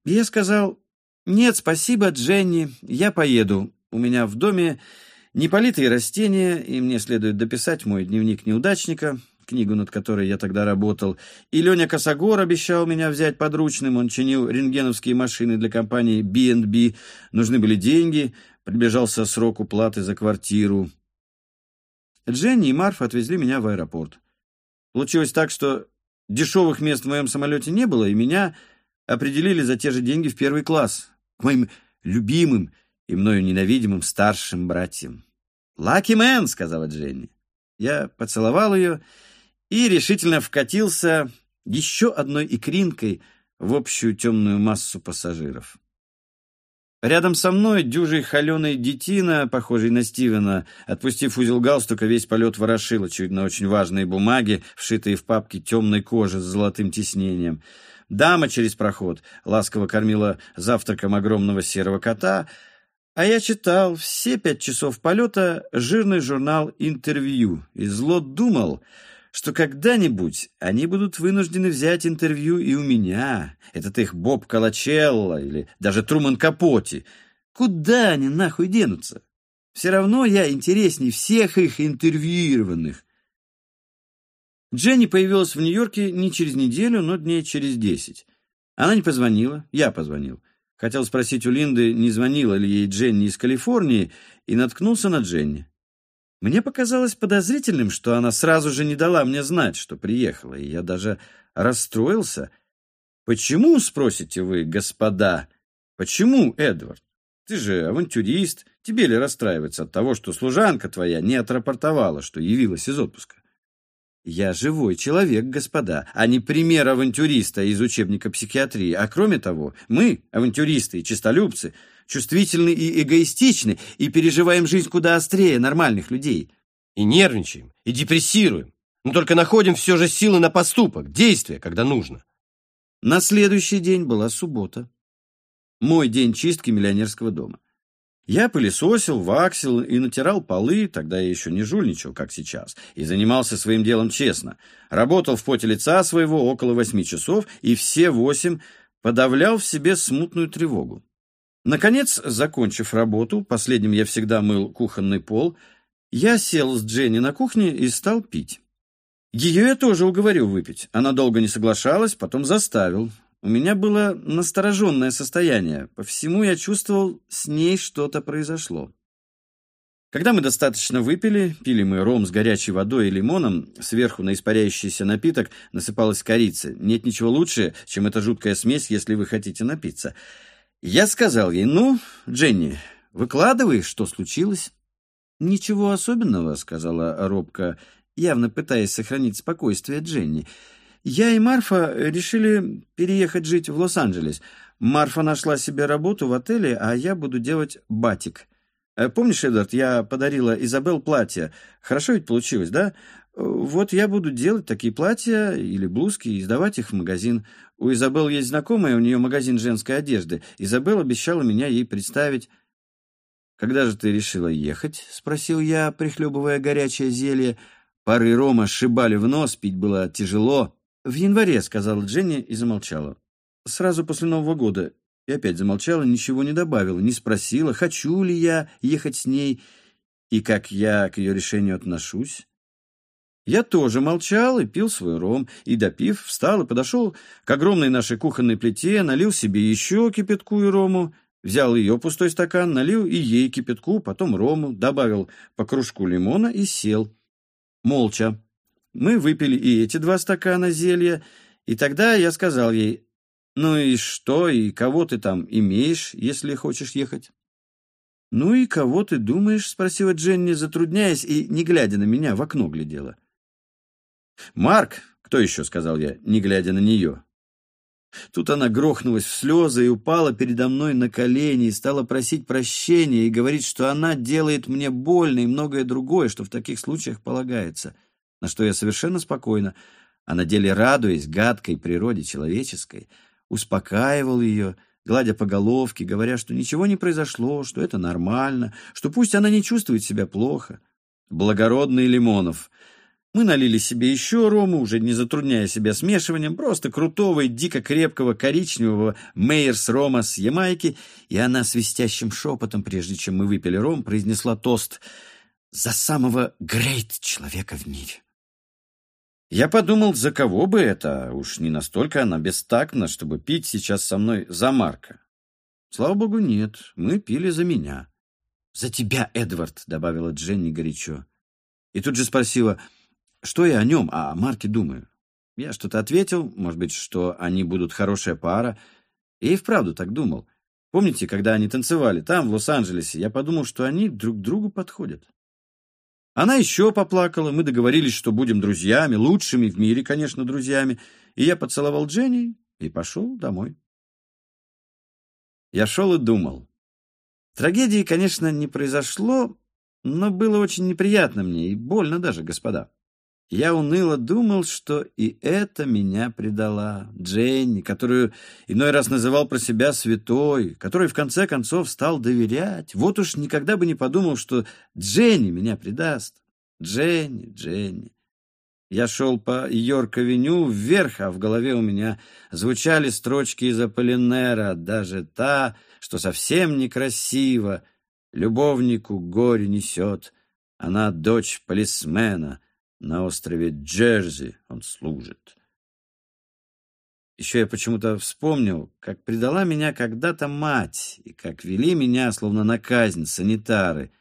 я сказал, «Нет, спасибо, Дженни, я поеду. У меня в доме неполитые растения, и мне следует дописать мой дневник неудачника, книгу, над которой я тогда работал, и Леня Косогор обещал меня взять подручным, он чинил рентгеновские машины для компании B&B, нужны были деньги, приближался срок уплаты за квартиру. Дженни и Марф отвезли меня в аэропорт. Получилось так, что дешевых мест в моем самолете не было, и меня определили за те же деньги в первый класс, к моим любимым и мною ненавидимым старшим братьям. «Лаки мэн!» — сказала Дженни. Я поцеловал ее и решительно вкатился еще одной икринкой в общую темную массу пассажиров. Рядом со мной дюжий холеный детина, похожий на Стивена, отпустив узел галстука, весь полет ворошил, очевидно, очень важные бумаги, вшитые в папки темной кожи с золотым тиснением. Дама через проход ласково кормила завтраком огромного серого кота, а я читал все пять часов полета жирный журнал «Интервью» и зло думал — что когда-нибудь они будут вынуждены взять интервью и у меня, этот их Боб Калачелло или даже Труман Капоти. Куда они нахуй денутся? Все равно я интересней всех их интервьюированных. Дженни появилась в Нью-Йорке не через неделю, но дней через десять. Она не позвонила, я позвонил. Хотел спросить у Линды, не звонила ли ей Дженни из Калифорнии, и наткнулся на Дженни. Мне показалось подозрительным, что она сразу же не дала мне знать, что приехала, и я даже расстроился. «Почему, — спросите вы, господа, — почему, Эдвард? Ты же авантюрист, тебе ли расстраиваться от того, что служанка твоя не отрапортовала, что явилась из отпуска?» Я живой человек, господа, а не пример авантюриста из учебника психиатрии. А кроме того, мы, авантюристы и честолюбцы, — чувствительны и эгоистичны, и переживаем жизнь куда острее нормальных людей. И нервничаем, и депрессируем, но только находим все же силы на поступок, действия, когда нужно. На следующий день была суббота. Мой день чистки миллионерского дома. Я пылесосил, ваксил и натирал полы, тогда я еще не жульничал, как сейчас, и занимался своим делом честно. Работал в поте лица своего около восьми часов и все восемь подавлял в себе смутную тревогу. Наконец, закончив работу, последним я всегда мыл кухонный пол, я сел с Дженни на кухне и стал пить. Ее я тоже уговорил выпить. Она долго не соглашалась, потом заставил. У меня было настороженное состояние. По всему я чувствовал, с ней что-то произошло. Когда мы достаточно выпили, пили мы ром с горячей водой и лимоном, сверху на испаряющийся напиток насыпалась корица. Нет ничего лучше, чем эта жуткая смесь, если вы хотите напиться. Я сказал ей, ну, Дженни, выкладывай, что случилось. Ничего особенного, сказала робко, явно пытаясь сохранить спокойствие Дженни. Я и Марфа решили переехать жить в Лос-Анджелес. Марфа нашла себе работу в отеле, а я буду делать батик. Э, помнишь, Эдвард, я подарила Изабел платье. Хорошо ведь получилось, да? Вот я буду делать такие платья или блузки и сдавать их в магазин. У Изабел есть знакомая, у нее магазин женской одежды. Изабел обещала меня ей представить. «Когда же ты решила ехать?» — спросил я, прихлебывая горячее зелье. Пары рома сшибали в нос, пить было тяжело. «В январе», — сказала Дженни и замолчала. «Сразу после Нового года». И опять замолчала, ничего не добавила, не спросила, хочу ли я ехать с ней и как я к ее решению отношусь. Я тоже молчал и пил свой ром, и, допив, встал и подошел к огромной нашей кухонной плите, налил себе еще кипятку и рому, взял ее пустой стакан, налил и ей кипятку, потом рому, добавил по кружку лимона и сел. Молча. Мы выпили и эти два стакана зелья, и тогда я сказал ей, «Ну и что, и кого ты там имеешь, если хочешь ехать?» «Ну и кого ты думаешь?» — спросила Дженни, затрудняясь и, не глядя на меня, в окно глядела. «Марк!» — кто еще?» — сказал я, не глядя на нее. Тут она грохнулась в слезы и упала передо мной на колени и стала просить прощения и говорить, что она делает мне больно и многое другое, что в таких случаях полагается. На что я совершенно спокойно, а на деле радуясь гадкой природе человеческой, успокаивал ее, гладя по головке, говоря, что ничего не произошло, что это нормально, что пусть она не чувствует себя плохо. Благородный Лимонов. Мы налили себе еще рому, уже не затрудняя себя смешиванием, просто крутого и дико крепкого коричневого Мейерс рома с Ямайки, и она свистящим шепотом, прежде чем мы выпили ром, произнесла тост «За самого грейт человека в мире». Я подумал, за кого бы это, уж не настолько она бестактна, чтобы пить сейчас со мной за Марка. Слава богу, нет, мы пили за меня. «За тебя, Эдвард», — добавила Дженни горячо. И тут же спросила, что я о нем, о Марке думаю. Я что-то ответил, может быть, что они будут хорошая пара. И вправду так думал. Помните, когда они танцевали там, в Лос-Анджелесе, я подумал, что они друг другу подходят. Она еще поплакала, мы договорились, что будем друзьями, лучшими в мире, конечно, друзьями, и я поцеловал Дженни и пошел домой. Я шел и думал. Трагедии, конечно, не произошло, но было очень неприятно мне и больно даже, господа. Я уныло думал, что и это меня предала. Дженни, которую иной раз называл про себя святой, которой в конце концов стал доверять. Вот уж никогда бы не подумал, что Дженни меня предаст. Дженни, Дженни. Я шел по Йорк-авеню вверх, а в голове у меня звучали строчки из Аполлинера, даже та, что совсем некрасиво. Любовнику горе несет, она дочь полисмена — на острове Джерси он служит. Еще я почему-то вспомнил, как предала меня когда-то мать, и как вели меня, словно на казнь, санитары,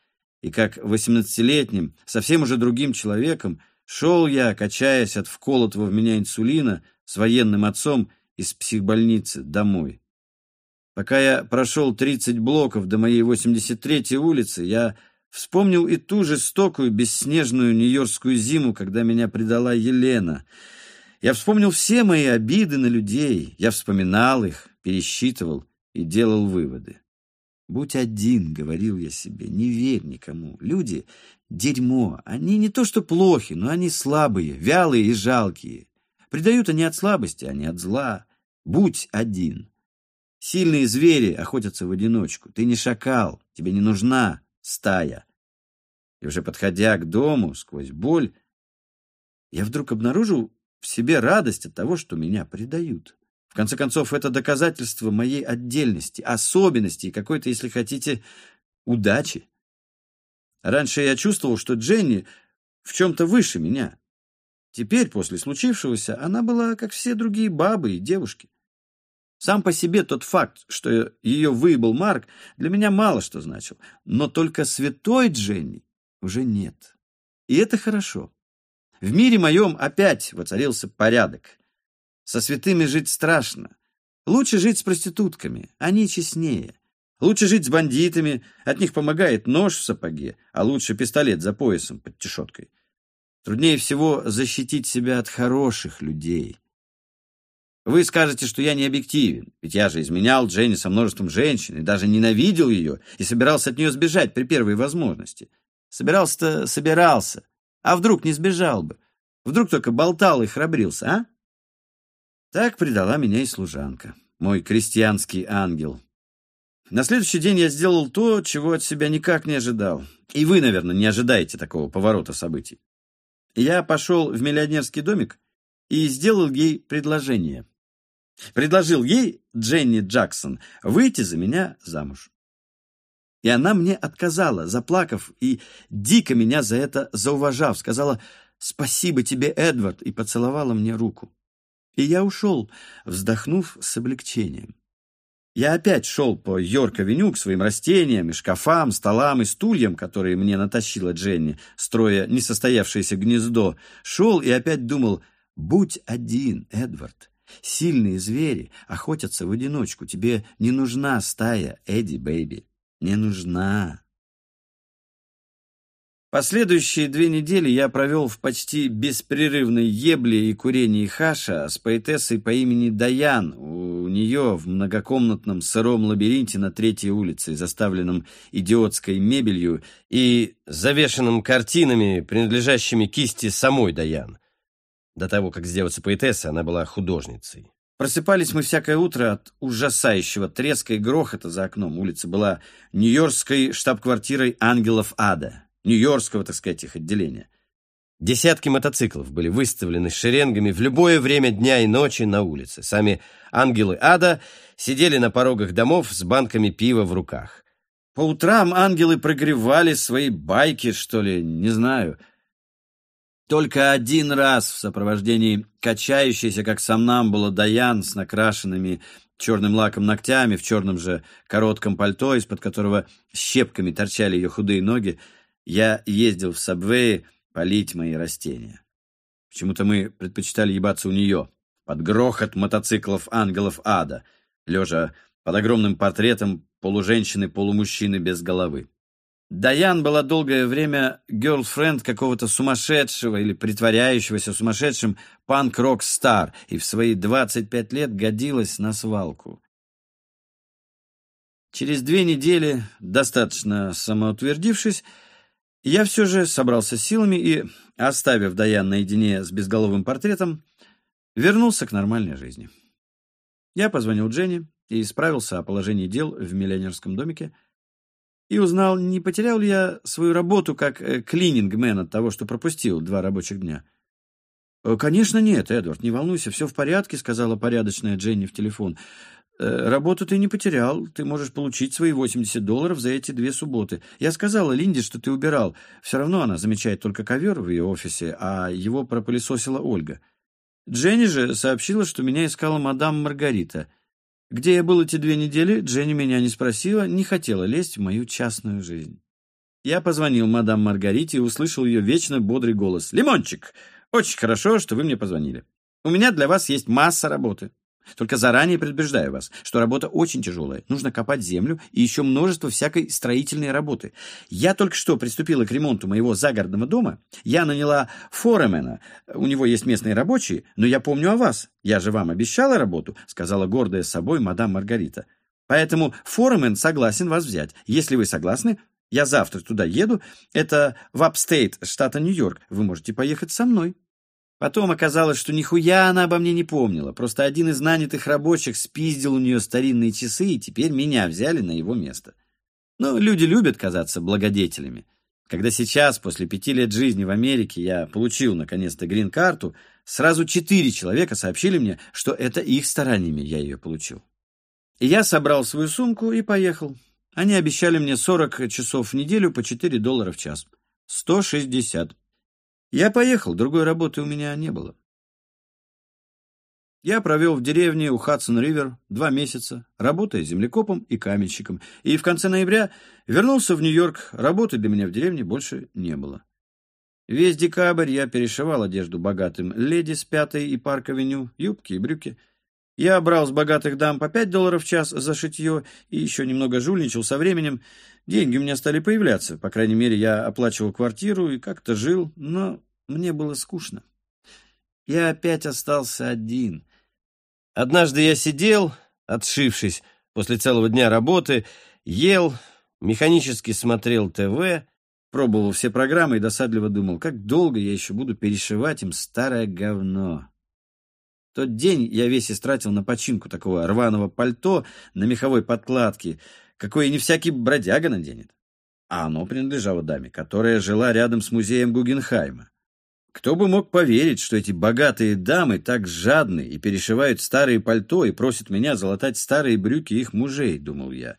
и как восемнадцатилетним, совсем уже другим человеком, шел я, качаясь от вколотого в меня инсулина, с военным отцом из психбольницы домой. Пока я прошел 30 блоков до моей 83-й улицы, я Вспомнил и ту жестокую, бесснежную нью-йоркскую зиму, когда меня предала Елена. Я вспомнил все мои обиды на людей. Я вспоминал их, пересчитывал и делал выводы. «Будь один», — говорил я себе, — «не верь никому. Люди — дерьмо. Они не то что плохи, но они слабые, вялые и жалкие. Предают они от слабости, а не от зла. Будь один». Сильные звери охотятся в одиночку. Ты не шакал, тебе не нужна стая. И уже подходя к дому, сквозь боль, я вдруг обнаружил в себе радость от того, что меня предают. В конце концов, это доказательство моей отдельности, особенности и какой-то, если хотите, удачи. Раньше я чувствовал, что Дженни в чем-то выше меня. Теперь, после случившегося, она была, как все другие бабы и девушки. Сам по себе тот факт, что ее выебал Марк, для меня мало что значил. Но только святой Дженни уже нет. И это хорошо. В мире моем опять воцарился порядок. Со святыми жить страшно. Лучше жить с проститутками, они честнее. Лучше жить с бандитами, от них помогает нож в сапоге, а лучше пистолет за поясом под тишоткой. Труднее всего защитить себя от хороших людей. Вы скажете, что я не объективен, ведь я же изменял Дженни со множеством женщин и даже ненавидел ее и собирался от нее сбежать при первой возможности. Собирался-то собирался, а вдруг не сбежал бы? Вдруг только болтал и храбрился, а? Так предала меня и служанка, мой крестьянский ангел. На следующий день я сделал то, чего от себя никак не ожидал. И вы, наверное, не ожидаете такого поворота событий. Я пошел в миллионерский домик и сделал ей предложение. Предложил ей, Дженни Джексон, выйти за меня замуж. И она мне отказала, заплакав и дико меня за это зауважав. Сказала «Спасибо тебе, Эдвард», и поцеловала мне руку. И я ушел, вздохнув с облегчением. Я опять шел по Йорк-авеню к своим растениям и шкафам, столам и стульям, которые мне натащила Дженни, строя несостоявшееся гнездо. Шел и опять думал «Будь один, Эдвард». Сильные звери охотятся в одиночку. Тебе не нужна стая, Эдди, бэйби. Не нужна. Последующие две недели я провел в почти беспрерывной ебле и курении хаша с поэтессой по имени Даян у нее в многокомнатном сыром лабиринте на третьей улице, заставленном идиотской мебелью и завешенным картинами, принадлежащими кисти самой Даян. До того, как сделаться поэтессой, она была художницей. Просыпались мы всякое утро от ужасающего треска и грохота за окном. Улица была нью-йоркской штаб-квартирой ангелов ада, нью-йоркского, так сказать, их отделения. Десятки мотоциклов были выставлены шеренгами в любое время дня и ночи на улице. Сами ангелы ада сидели на порогах домов с банками пива в руках. По утрам ангелы прогревали свои байки, что ли, не знаю. Только один раз в сопровождении качающейся, как сомнамбула, Даян с накрашенными черным лаком ногтями, в черном же коротком пальто, из-под которого щепками торчали ее худые ноги, я ездил в Сабвее полить мои растения. Почему-то мы предпочитали ебаться у нее, под грохот мотоциклов ангелов ада, лежа под огромным портретом полуженщины-полумужчины без головы. Даян была долгое время герлфренд какого-то сумасшедшего или притворяющегося сумасшедшим панк-рок-стар и в свои 25 лет годилась на свалку. Через две недели, достаточно самоутвердившись, я все же собрался силами и, оставив Даян наедине с безголовым портретом, вернулся к нормальной жизни. Я позвонил Дженни и справился о положении дел в миллионерском домике, и узнал, не потерял ли я свою работу как э, клинингмен от того, что пропустил два рабочих дня. «Э, «Конечно нет, Эдвард, не волнуйся, все в порядке», — сказала порядочная Дженни в телефон. «Э, «Работу ты не потерял, ты можешь получить свои 80 долларов за эти две субботы. Я сказала Линде, что ты убирал. Все равно она замечает только ковер в ее офисе, а его пропылесосила Ольга. Дженни же сообщила, что меня искала мадам Маргарита». Где я был эти две недели, Дженни меня не спросила, не хотела лезть в мою частную жизнь. Я позвонил мадам Маргарите и услышал ее вечно бодрый голос. «Лимончик, очень хорошо, что вы мне позвонили. У меня для вас есть масса работы. Только заранее предупреждаю вас, что работа очень тяжелая. Нужно копать землю и еще множество всякой строительной работы. Я только что приступила к ремонту моего загородного дома. Я наняла форемена. У него есть местные рабочие, но я помню о вас. Я же вам обещала работу, сказала гордая собой мадам Маргарита. Поэтому форемен согласен вас взять. Если вы согласны, я завтра туда еду. Это в upstate штата Нью-Йорк. Вы можете поехать со мной. Потом оказалось, что нихуя она обо мне не помнила. Просто один из нанятых рабочих спиздил у нее старинные часы, и теперь меня взяли на его место. Но люди любят казаться благодетелями. Когда сейчас, после пяти лет жизни в Америке, я получил, наконец-то, грин-карту, сразу четыре человека сообщили мне, что это их стараниями я ее получил. И я собрал свою сумку и поехал. Они обещали мне 40 часов в неделю по 4 доллара в час. 160. Я поехал, другой работы у меня не было. Я провел в деревне у Хадсон-Ривер два месяца, работая землекопом и каменщиком, и в конце ноября вернулся в Нью-Йорк, работы для меня в деревне больше не было. Весь декабрь я перешивал одежду богатым леди с пятой и парк-авеню, юбки и брюки. Я брал с богатых дам по пять долларов в час за шитье и еще немного жульничал со временем, Деньги у меня стали появляться. По крайней мере, я оплачивал квартиру и как-то жил, но мне было скучно. Я опять остался один. Однажды я сидел, отшившись после целого дня работы, ел, механически смотрел ТВ, пробовал все программы и досадливо думал, как долго я еще буду перешивать им старое говно. Тот день я весь истратил на починку такого рваного пальто на меховой подкладке — какое не всякий бродяга наденет. А оно принадлежало даме, которая жила рядом с музеем Гугенхайма. Кто бы мог поверить, что эти богатые дамы так жадны и перешивают старые пальто и просят меня залатать старые брюки их мужей, думал я.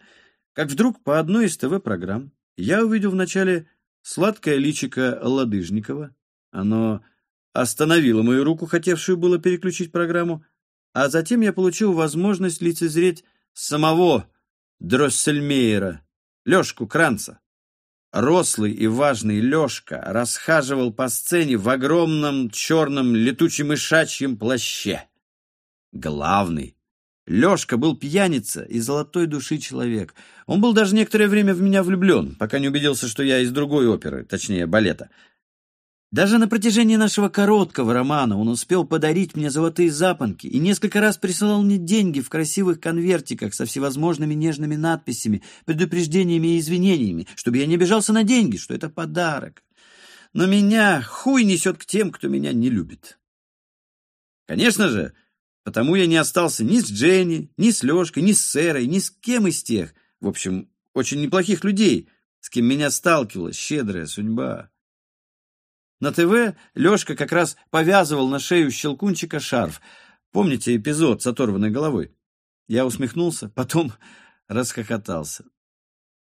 Как вдруг по одной из ТВ-программ я увидел вначале сладкое личико Ладыжникова. Оно остановило мою руку, хотевшую было переключить программу, а затем я получил возможность лицезреть самого Дроссельмейера, Лешку Кранца. Рослый и важный Лешка расхаживал по сцене в огромном черном летуче-мышачьем плаще. Главный. Лешка был пьяница и золотой души человек. Он был даже некоторое время в меня влюблен, пока не убедился, что я из другой оперы, точнее, балета. Даже на протяжении нашего короткого романа он успел подарить мне золотые запонки и несколько раз присылал мне деньги в красивых конвертиках со всевозможными нежными надписями, предупреждениями и извинениями, чтобы я не обижался на деньги, что это подарок. Но меня хуй несет к тем, кто меня не любит. Конечно же, потому я не остался ни с Дженни, ни с Лешкой, ни с Сэрой, ни с кем из тех, в общем, очень неплохих людей, с кем меня сталкивала щедрая судьба. На ТВ Лешка как раз повязывал на шею Щелкунчика шарф. Помните эпизод с оторванной головой? Я усмехнулся, потом <laughs> расхохотался.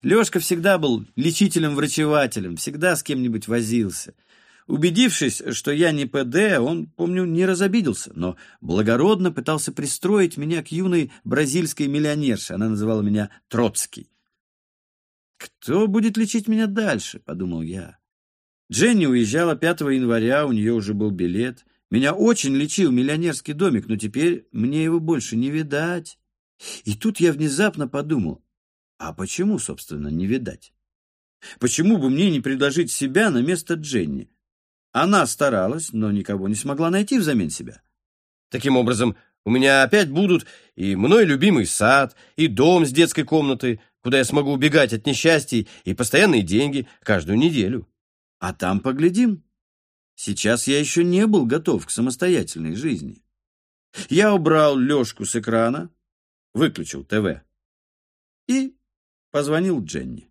Лешка всегда был лечителем-врачевателем, всегда с кем-нибудь возился. Убедившись, что я не ПД, он, помню, не разобиделся, но благородно пытался пристроить меня к юной бразильской миллионерше. Она называла меня Троцкий. «Кто будет лечить меня дальше?» — подумал я. Дженни уезжала 5 января, у нее уже был билет. Меня очень лечил миллионерский домик, но теперь мне его больше не видать. И тут я внезапно подумал, а почему, собственно, не видать? Почему бы мне не предложить себя на место Дженни? Она старалась, но никого не смогла найти взамен себя. Таким образом, у меня опять будут и мной любимый сад, и дом с детской комнатой, куда я смогу убегать от несчастий, и постоянные деньги каждую неделю. А там поглядим. Сейчас я еще не был готов к самостоятельной жизни. Я убрал Лешку с экрана, выключил ТВ и позвонил Дженни.